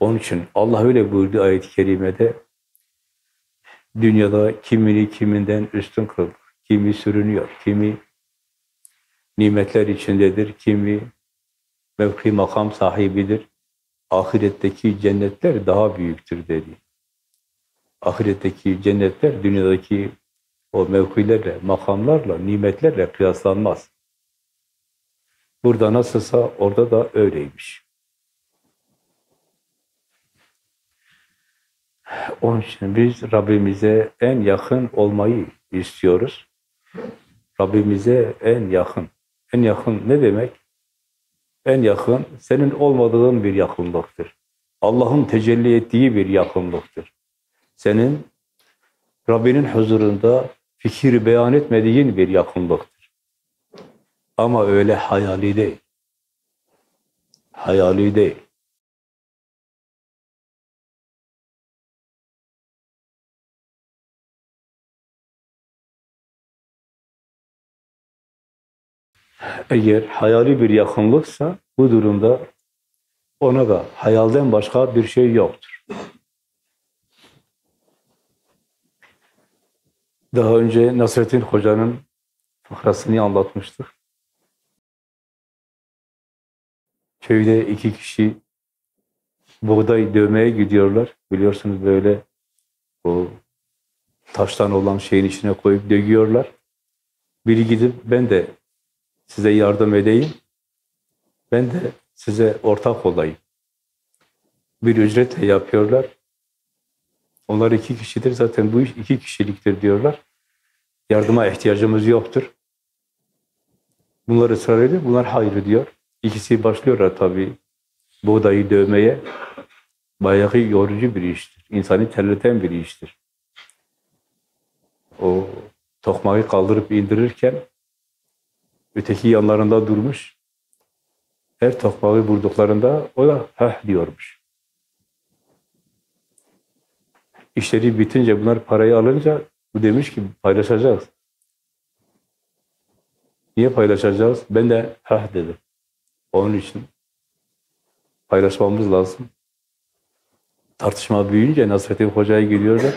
S1: Onun için Allah öyle buyurdu ayet-i kerimede dünyada kimini kiminden üstün kıldık. Kimi sürünüyor, kimi nimetler içindedir, kimi mevki makam sahibidir. Ahiretteki cennetler daha büyüktür dedi. Ahiretteki cennetler dünyadaki o mevkilerle, makamlarla, nimetlerle kıyaslanmaz. Burada nasılsa orada da öyleymiş. Onun için biz Rabbimize en yakın olmayı istiyoruz. Rabbimize en yakın. En yakın ne demek? En yakın, senin olmadığın bir yakınlıktır. Allah'ın tecelli ettiği bir yakınlıktır. Senin Rabbinin huzurunda fikir beyan etmediğin bir yakınlıktır. Ama öyle hayali değil. Hayali değil. Eğer hayali bir yakınlıksa bu durumda ona da hayalden başka bir şey yoktur. Daha önce Nasrettin Hoca'nın fıkrasını anlatmıştık. Köyde iki kişi buğday dövmeye gidiyorlar. Biliyorsunuz böyle o taştan olan şeyin içine koyup dögüyorlar. Biri gidip ben de size yardım edeyim. Ben de size ortak olayım. Bir ücretle yapıyorlar. Onlar iki kişidir. Zaten bu iş iki kişiliktir diyorlar. Yardıma ihtiyacımız yoktur. Bunlar ısrar ediyor. Bunlar hayır diyor. İkisi başlıyorlar tabii buğdayı dövmeye. Bayağı yorucu bir iştir. İnsanı terleten bir iştir. O tokmağı kaldırıp indirirken öteki yanlarında durmuş. Her tokmağı vurduklarında o da heh diyormuş. İşleri bitince bunlar parayı alınca bu demiş ki paylaşacağız. Niye paylaşacağız? Ben de heh dedim. Onun için paylaşmamız lazım. Tartışma büyüyünce Nasrettin Hoca'ya gidiyorlar.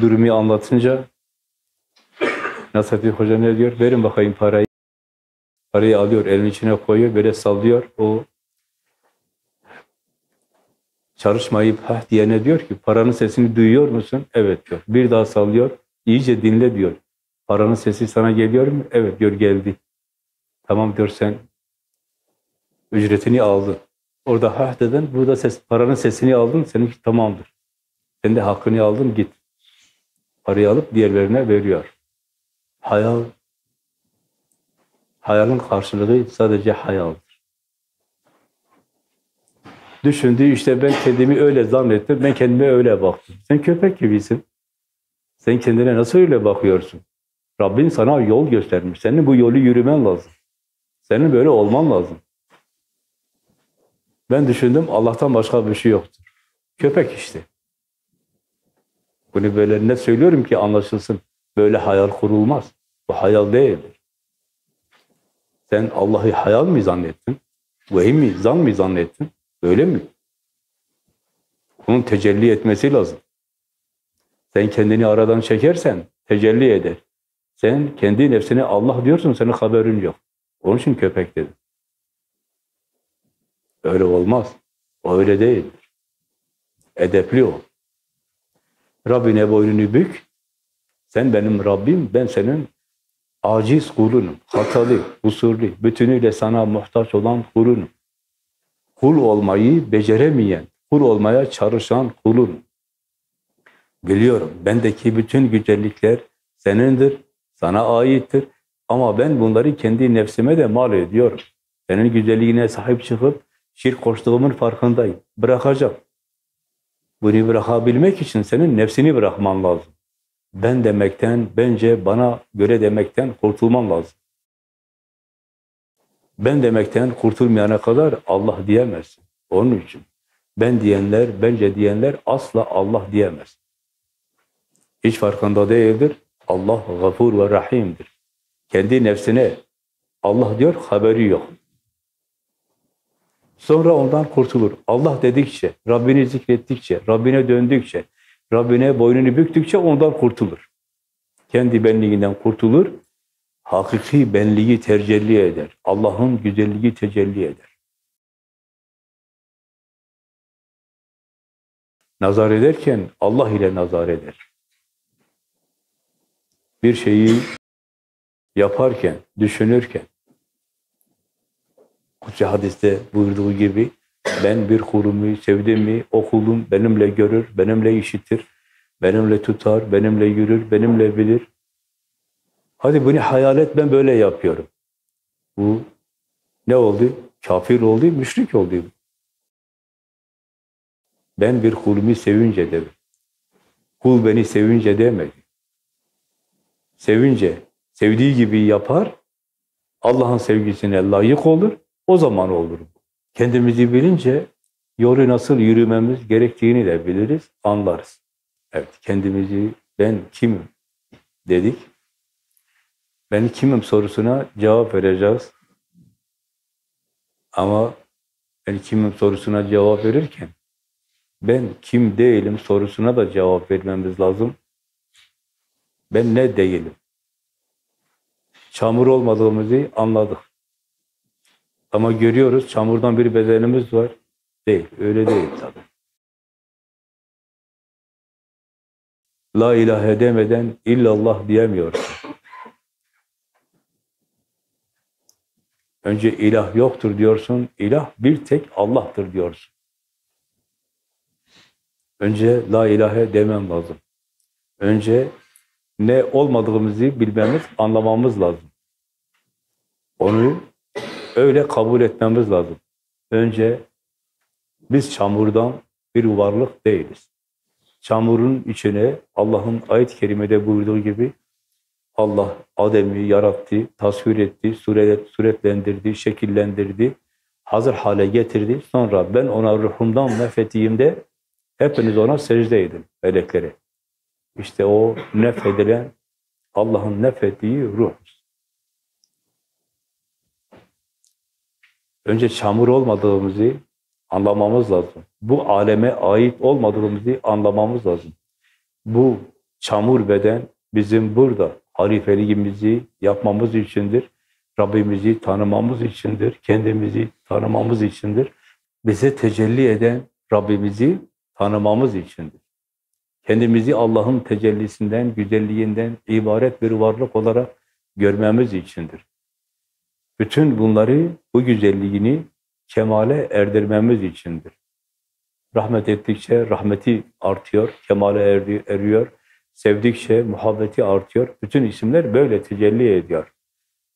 S1: Durumu anlatınca Nasrettin Hoca ne diyor? Verin bakayım parayı. Parayı alıyor, elin içine koyuyor, böyle sallıyor. O çalışmayıp hah diyene diyor ki paranın sesini duyuyor musun? Evet diyor. Bir daha sallıyor. İyice dinle diyor. Paranın sesi sana geliyor mu? Evet diyor geldi. Tamam diyor sen ücretini aldın. Orada hah dedin, burada ses, paranın sesini aldın, seninki tamamdır. Sen de hakkını aldın, git. Parayı alıp diğerlerine veriyor. Hayal, hayalın karşılığı sadece hayaldır. Düşündü işte ben kendimi öyle zannettim, ben kendime öyle baktım. Sen köpek gibisin. Sen kendine nasıl öyle bakıyorsun? Rabbin sana yol göstermiş. Senin bu yolu yürümen lazım. Senin böyle olman lazım. Ben düşündüm Allah'tan başka bir şey yoktur. Köpek işte. Bunu böyle ne söylüyorum ki anlaşılsın. Böyle hayal kurulmaz. Bu hayal değildir. Sen Allah'ı hayal mi zannettin? Vehim mi, zan mı zannettin? Öyle mi? Bunun tecelli etmesi lazım. Sen kendini aradan çekersen tecelli eder. Sen kendi nefsine Allah diyorsun, senin haberin yok. Onun için köpek dedim. Öyle olmaz. O öyle değildir. Edepli ol. Rabbine boynunu bük. Sen benim Rabbim, ben senin aciz kulunum. Hatalı, kusurlu, bütünüyle sana muhtaç olan kulunum. Kul olmayı beceremeyen, kul olmaya çalışan kulunum. Biliyorum, bendeki bütün güzellikler senindir, sana aittir. Ama ben bunları kendi nefsime de mal ediyorum. Senin güzelliğine sahip çıkıp şirk koştuğumun farkındayım. Bırakacağım. Bunu bırakabilmek için senin nefsini bırakman lazım. Ben demekten, bence bana göre demekten kurtulman lazım. Ben demekten kurtulmayana kadar Allah diyemezsin. Onun için ben diyenler, bence diyenler asla Allah diyemez. Hiç farkında değildir. Allah gafur ve rahimdir. Kendi nefsine Allah diyor, haberi yok. Sonra ondan kurtulur. Allah dedikçe, Rabbini zikrettikçe, Rabbine döndükçe, Rabbine boynunu büktükçe ondan kurtulur. Kendi benliğinden kurtulur, hakiki benliği tercelli eder. Allah'ın güzelliği tecelli eder. Nazar ederken Allah ile nazar eder. Bir şeyi yaparken, düşünürken, Kutsi hadiste buyurduğu gibi ben bir kulumu sevdim mi o kulum benimle görür, benimle işitir, benimle tutar, benimle yürür, benimle bilir. Hadi bunu hayal et ben böyle yapıyorum. Bu ne oldu? Kafir oldu, müşrik oldu. Ben bir kulumu sevince dedim. Kul beni sevince demedi. Sevince, sevdiği gibi yapar, Allah'ın sevgisine layık olur, o zaman olur. Kendimizi bilince yolu nasıl yürümemiz gerektiğini de biliriz, anlarız. Evet, kendimizi ben kimim dedik. Ben kimim sorusuna cevap vereceğiz. Ama ben kimim sorusuna cevap verirken ben kim değilim sorusuna da cevap vermemiz lazım. Ben ne değilim? Çamur olmadığımızı anladık. Ama görüyoruz çamurdan bir bedenimiz var. Değil, öyle değil tabii. La ilahe demeden illallah diyemiyorsun. Önce ilah yoktur diyorsun, ilah bir tek Allah'tır diyorsun. Önce la ilahe demem lazım. Önce ne olmadığımızı bilmemiz, anlamamız lazım. Onu öyle kabul etmemiz lazım. Önce biz çamurdan bir varlık değiliz. Çamurun içine Allah'ın ayet-i kerimede buyurduğu gibi Allah Adem'i yarattı, tasvir etti, suret, suretlendirdi, şekillendirdi, hazır hale getirdi. Sonra ben ona ruhumdan nefettiğimde hepiniz ona secde edin, melekleri. İşte o nefedilen Allah'ın nefettiği ruh. Önce çamur olmadığımızı anlamamız lazım. Bu aleme ait olmadığımızı anlamamız lazım. Bu çamur beden bizim burada harifeliğimizi yapmamız içindir. Rabbimizi tanımamız içindir. Kendimizi tanımamız içindir. Bize tecelli eden Rabbimizi tanımamız içindir. Kendimizi Allah'ın tecellisinden, güzelliğinden ibaret bir varlık olarak görmemiz içindir. Bütün bunları, bu güzelliğini kemale erdirmemiz içindir. Rahmet ettikçe rahmeti artıyor, kemale eriyor. Sevdikçe muhabbeti artıyor. Bütün isimler böyle tecelli ediyor.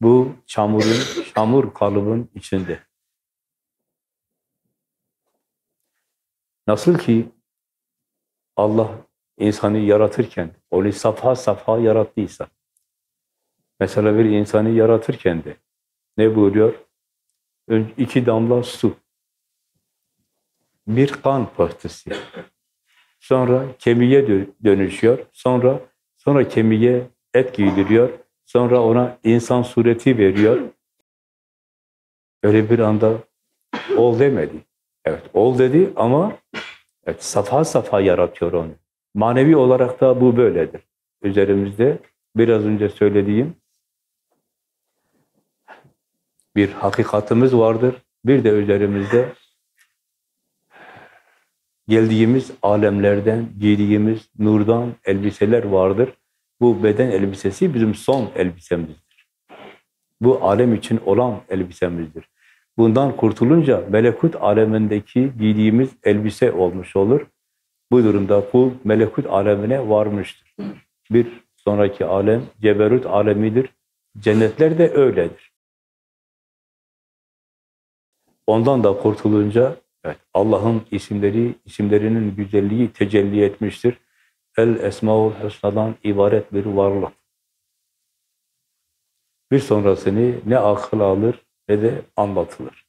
S1: Bu çamurun, çamur kalıbın içinde. Nasıl ki Allah insanı yaratırken onu safha safha yarattıysa, mesela bir insanı yaratırken de ne buyuruyor? İki damla su, bir kan pıhtısı, sonra kemiğe dönüşüyor, sonra sonra kemiğe et giydiriyor, sonra ona insan sureti veriyor. Öyle bir anda ol demedi. Evet, ol dedi ama evet, safa safa yaratıyor onu. Manevi olarak da bu böyledir. Üzerimizde biraz önce söylediğim bir hakikatimiz vardır. Bir de üzerimizde geldiğimiz alemlerden, giydiğimiz nurdan elbiseler vardır. Bu beden elbisesi bizim son elbisemizdir. Bu alem için olan elbisemizdir. Bundan kurtulunca melekut alemindeki giydiğimiz elbise olmuş olur. Bu durumda kul melekut alemine varmıştır. Bir sonraki alem ceberut alemidir. Cennetler de öyledir. Ondan da kurtulunca evet, Allah'ın isimleri, isimlerinin güzelliği tecelli etmiştir. El Esmaul Hüsna'dan ibaret bir varlık. Bir sonrasını ne akıl alır ne de anlatılır.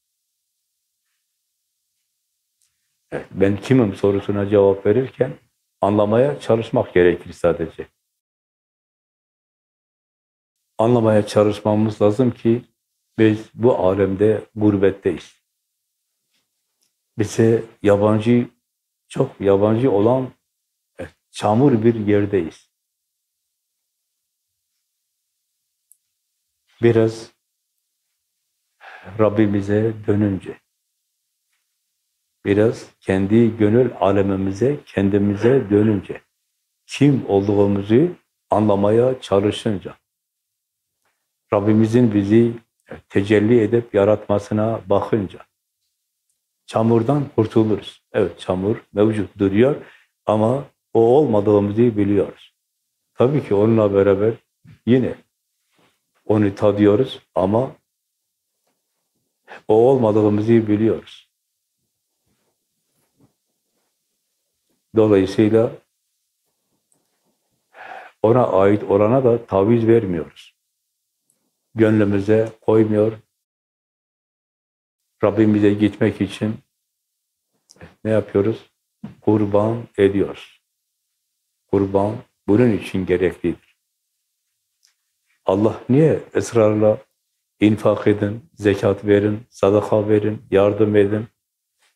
S1: Evet, ben kimim sorusuna cevap verirken anlamaya çalışmak gerekir sadece. Anlamaya çalışmamız lazım ki biz bu alemde gurbetteyiz. Bize yabancı, çok yabancı olan evet, çamur bir yerdeyiz. Biraz Rabbimize dönünce, biraz kendi gönül alemimize, kendimize dönünce, kim olduğumuzu anlamaya çalışınca, Rabbimizin bizi tecelli edip yaratmasına bakınca çamurdan kurtuluruz. Evet çamur mevcut duruyor ama o olmadığımızı biliyoruz. Tabii ki onunla beraber yine onu tadıyoruz ama o olmadığımızı biliyoruz. Dolayısıyla ona ait olana da taviz vermiyoruz. Gönlümüze koymuyor. Rabbimize gitmek için ne yapıyoruz? Kurban ediyoruz. Kurban bunun için gereklidir. Allah niye ısrarla infak edin, zekat verin, sadaka verin, yardım edin,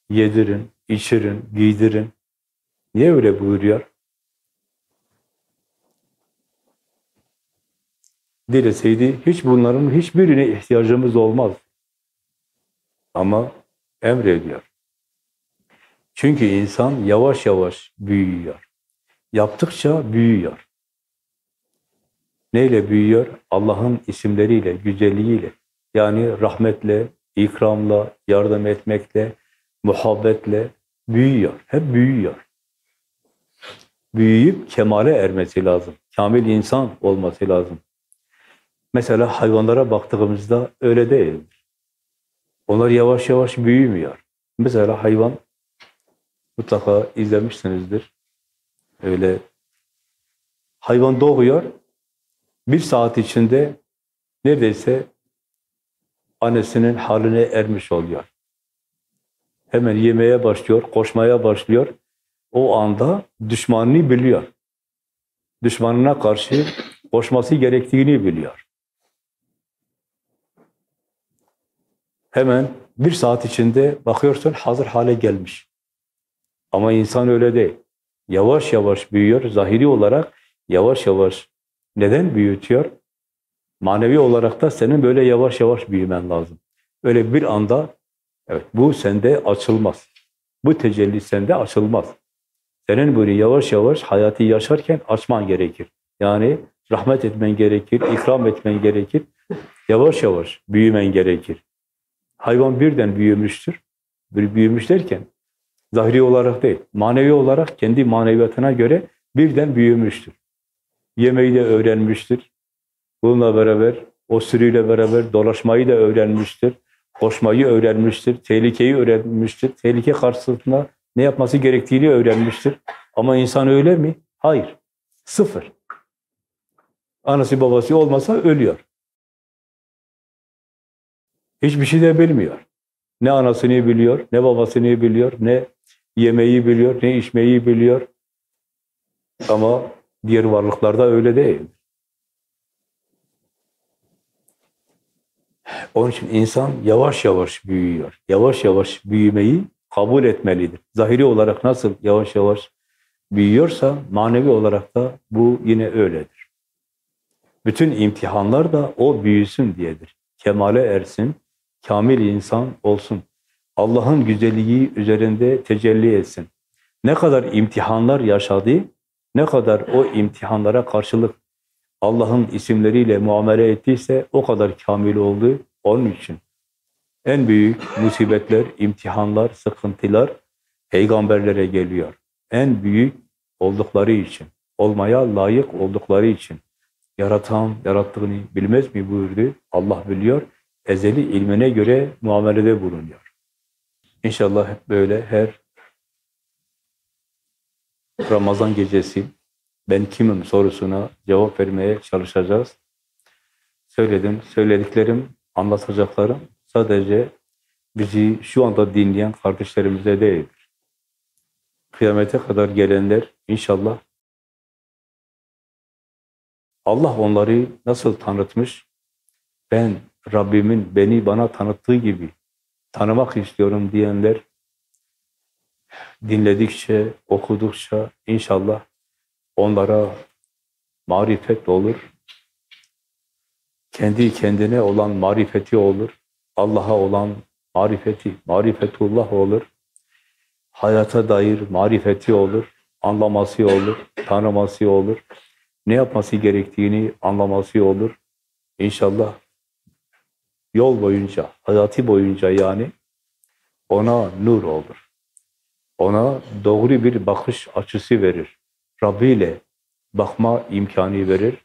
S1: yedirin, içirin, giydirin. Niye öyle buyuruyor? Dileseydi hiç bunların hiçbirine ihtiyacımız olmaz. Ama emrediyor. Çünkü insan yavaş yavaş büyüyor. Yaptıkça büyüyor. Neyle büyüyor? Allah'ın isimleriyle, güzelliğiyle. Yani rahmetle, ikramla, yardım etmekle, muhabbetle büyüyor. Hep büyüyor. Büyüyüp kemale ermesi lazım. Kamil insan olması lazım. Mesela hayvanlara baktığımızda öyle değildir. Onlar yavaş yavaş büyümüyor. Mesela hayvan mutlaka izlemişsinizdir. Öyle hayvan doğuyor, bir saat içinde neredeyse annesinin haline ermiş oluyor. Hemen yemeye başlıyor, koşmaya başlıyor. O anda düşmanını biliyor. Düşmanına karşı koşması gerektiğini biliyor. Hemen bir saat içinde bakıyorsun hazır hale gelmiş. Ama insan öyle değil. Yavaş yavaş büyüyor. Zahiri olarak yavaş yavaş. Neden büyütüyor? Manevi olarak da senin böyle yavaş yavaş büyümen lazım. Öyle bir anda evet bu sende açılmaz. Bu tecelli sende açılmaz. Senin böyle yavaş yavaş hayatı yaşarken açman gerekir. Yani rahmet etmen gerekir, ikram etmen gerekir. Yavaş yavaş büyümen gerekir. Hayvan birden büyümüştür. Bir büyümüş derken zahiri olarak değil, manevi olarak kendi maneviyatına göre birden büyümüştür. Yemeği de öğrenmiştir. Bununla beraber, o sürüyle beraber dolaşmayı da öğrenmiştir. Koşmayı öğrenmiştir. Tehlikeyi öğrenmiştir. Tehlike karşısında ne yapması gerektiğini öğrenmiştir. Ama insan öyle mi? Hayır. Sıfır. Anası babası olmasa ölüyor. Hiçbir şey de bilmiyor. Ne anasını biliyor, ne babasını biliyor, ne yemeği biliyor, ne içmeyi biliyor. Ama diğer varlıklarda öyle değil. Onun için insan yavaş yavaş büyüyor. Yavaş yavaş büyümeyi kabul etmelidir. Zahiri olarak nasıl yavaş yavaş büyüyorsa manevi olarak da bu yine öyledir. Bütün imtihanlar da o büyüsün diyedir. Kemale ersin, kamil insan olsun. Allah'ın güzelliği üzerinde tecelli etsin. Ne kadar imtihanlar yaşadı, ne kadar o imtihanlara karşılık Allah'ın isimleriyle muamele ettiyse o kadar kamil oldu. Onun için en büyük musibetler, imtihanlar, sıkıntılar peygamberlere geliyor. En büyük oldukları için, olmaya layık oldukları için. Yaratan, yarattığını bilmez mi buyurdu? Allah biliyor. Ezeli ilmine göre muamelede bulunuyor. İnşallah hep böyle her Ramazan gecesi ben kimim sorusuna cevap vermeye çalışacağız. Söyledim, söylediklerim, anlatacaklarım sadece bizi şu anda dinleyen kardeşlerimize değildir. Kıyamete kadar gelenler inşallah Allah onları nasıl tanıtmış? Ben Rabbimin beni bana tanıttığı gibi tanımak istiyorum diyenler dinledikçe, okudukça inşallah onlara marifet olur. Kendi kendine olan marifeti olur. Allah'a olan marifeti, marifetullah olur. Hayata dair marifeti olur. Anlaması olur, tanıması olur. Ne yapması gerektiğini anlaması olur. İnşallah yol boyunca, hayatı boyunca yani ona nur olur. Ona doğru bir bakış açısı verir. Rabbi ile bakma imkanı verir.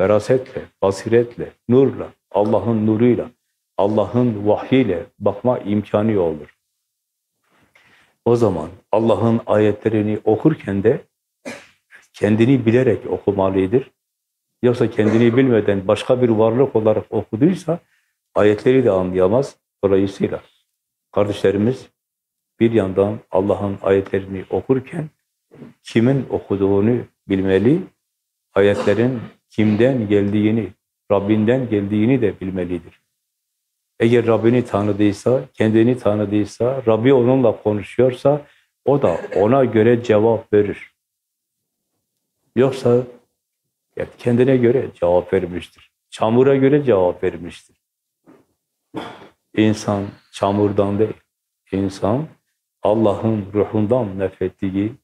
S1: Verasetle, basiretle, nurla, Allah'ın nuruyla, Allah'ın vahyiyle bakma imkanı olur. O zaman Allah'ın ayetlerini okurken de kendini bilerek okumalıdır. Yoksa kendini bilmeden başka bir varlık olarak okuduysa ayetleri de anlayamaz. Dolayısıyla kardeşlerimiz bir yandan Allah'ın ayetlerini okurken kimin okuduğunu bilmeli, ayetlerin kimden geldiğini, Rabbinden geldiğini de bilmelidir. Eğer Rabbini tanıdıysa, kendini tanıdıysa, Rabbi onunla konuşuyorsa o da ona göre cevap verir. Yoksa kendine göre cevap vermiştir. Çamura göre cevap vermiştir. İnsan çamurdan değil, insan Allah'ın ruhundan nefrettiği,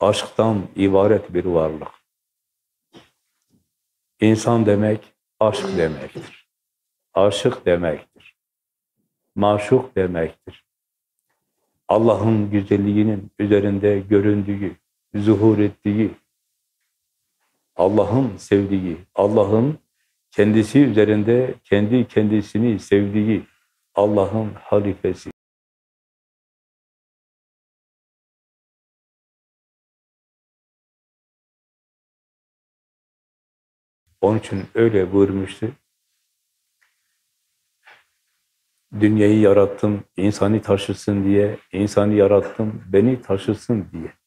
S1: aşktan ibaret bir varlık. İnsan demek aşk demektir. Aşık demektir. Maşuk demektir. Allah'ın güzelliğinin üzerinde göründüğü, zuhur ettiği, Allah'ın sevdiği, Allah'ın kendisi üzerinde kendi kendisini sevdiği Allah'ın halifesi. Onun için öyle buyurmuştu. Dünyayı yarattım, insanı taşısın diye, insanı yarattım, beni taşısın diye.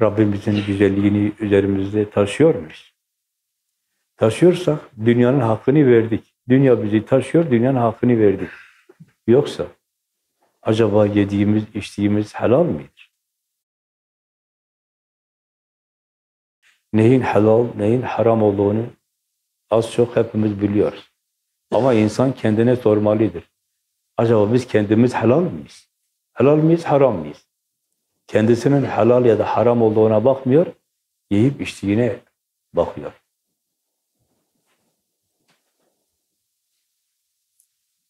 S1: Rabbimizin güzelliğini üzerimizde taşıyor muyuz? Taşıyorsak dünyanın hakkını verdik. Dünya bizi taşıyor, dünyanın hakkını verdik. Yoksa acaba yediğimiz, içtiğimiz helal midir? Neyin helal, neyin haram olduğunu az çok hepimiz biliyoruz. Ama insan kendine sormalıdır. Acaba biz kendimiz helal miyiz? Helal miyiz, haram mıyız? Kendisinin helal ya da haram olduğuna bakmıyor, yiyip içtiğine bakıyor.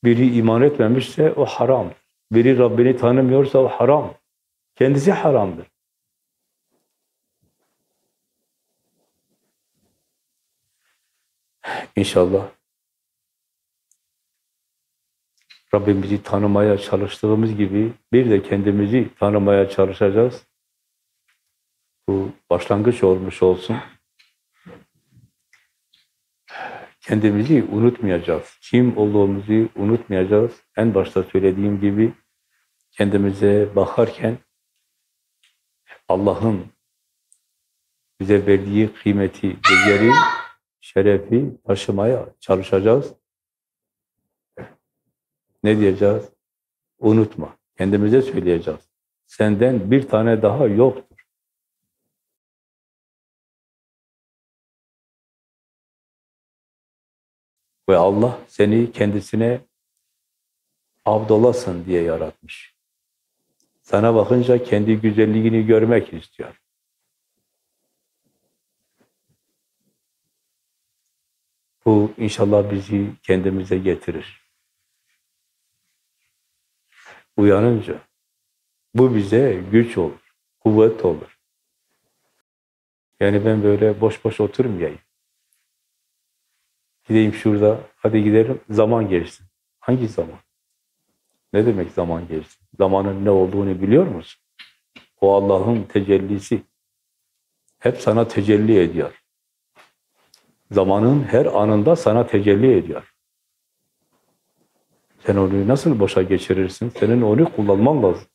S1: Biri iman etmemişse o haram. Biri Rabbini tanımıyorsa o haram. Kendisi haramdır. İnşallah Rabbimizi tanımaya çalıştığımız gibi bir de kendimizi tanımaya çalışacağız. Bu başlangıç olmuş olsun. Kendimizi unutmayacağız. Kim olduğumuzu unutmayacağız. En başta söylediğim gibi kendimize bakarken Allah'ın bize verdiği kıymeti, değeri, şerefi taşımaya çalışacağız. Ne diyeceğiz? Unutma. Kendimize söyleyeceğiz. Senden bir tane daha yoktur. Ve Allah seni kendisine avdolasın diye yaratmış. Sana bakınca kendi güzelliğini görmek istiyor. Bu inşallah bizi kendimize getirir. Uyanınca bu bize güç olur, kuvvet olur. Yani ben böyle boş boş oturmayayım. Gideyim şurada, hadi gidelim, zaman geçsin. Hangi zaman? Ne demek zaman geçsin? Zamanın ne olduğunu biliyor musun? O Allah'ın tecellisi. Hep sana tecelli ediyor. Zamanın her anında sana tecelli ediyor. Sen onu nasıl boşa geçirirsin? Senin onu kullanman lazım.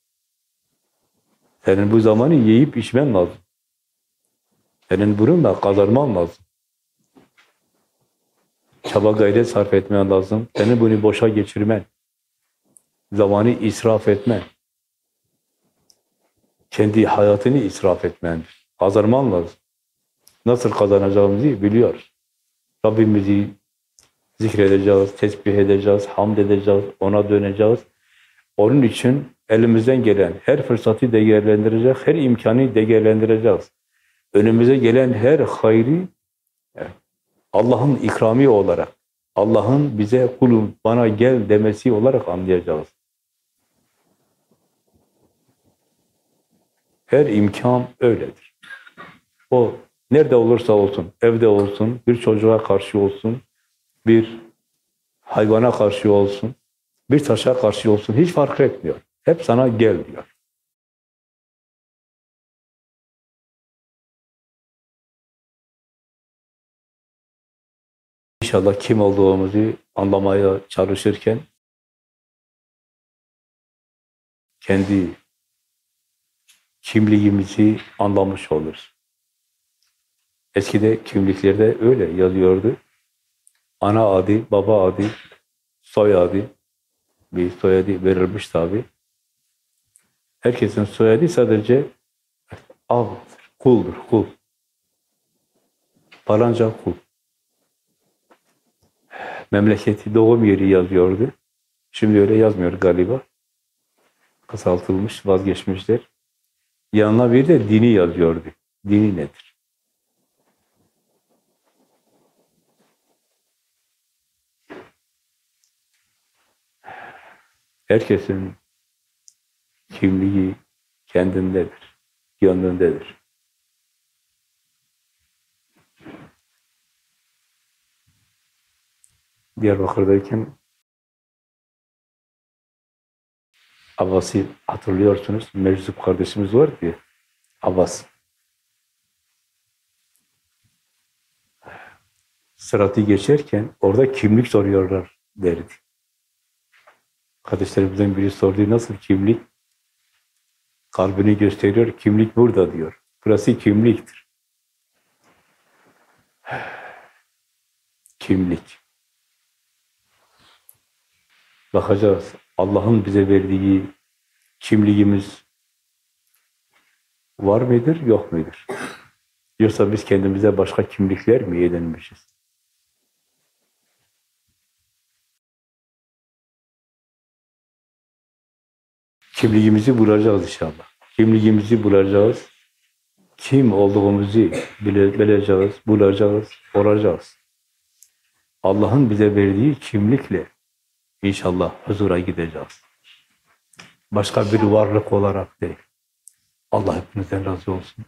S1: Senin bu zamanı yiyip içmen lazım. Senin bununla kazanman lazım. Çaba gayret sarf etmen lazım. Senin bunu boşa geçirmen. Zamanı israf etmen. Kendi hayatını israf etmendir. Kazanman lazım. Nasıl kazanacağımızı biliyoruz. Rabbimizi zikredeceğiz, tesbih edeceğiz, hamd edeceğiz, ona döneceğiz. Onun için elimizden gelen her fırsatı değerlendirecek, her imkanı değerlendireceğiz. Önümüze gelen her hayri Allah'ın ikrami olarak, Allah'ın bize kulum bana gel demesi olarak anlayacağız. Her imkan öyledir. O nerede olursa olsun, evde olsun, bir çocuğa karşı olsun, bir hayvana karşı olsun, bir taşa karşı olsun hiç fark etmiyor. Hep sana gel diyor. İnşallah kim olduğumuzu anlamaya çalışırken kendi kimliğimizi anlamış oluruz. Eskide kimliklerde öyle yazıyordu. Ana adı, baba adı, soy adı, bir soyadı verilmiş tabi. Herkesin soyadı sadece avdır, kuldur, kul. Falanca kul. Memleketi, doğum yeri yazıyordu. Şimdi öyle yazmıyor galiba. Kısaltılmış, vazgeçmişler. Yanına bir de dini yazıyordu. Dini nedir? Herkesin kimliği kendindedir, gönlündedir. Diyarbakır'dayken Abbas'ı hatırlıyorsunuz. Meczup kardeşimiz var diye. Abbas. Sıratı geçerken orada kimlik soruyorlar derdi. Kardeşlerimizden biri sordu nasıl kimlik? Kalbini gösteriyor, kimlik burada diyor. Burası kimliktir. Kimlik. Bakacağız. Allah'ın bize verdiği kimliğimiz var mıdır, yok mudur? Yoksa biz kendimize başka kimlikler mi edinmişiz? Kimliğimizi bulacağız inşallah. Kimliğimizi bulacağız. Kim olduğumuzu bile, bileceğiz, bulacağız, olacağız. Allah'ın bize verdiği kimlikle inşallah huzura gideceğiz. Başka bir varlık olarak değil. Allah hepinizden razı olsun.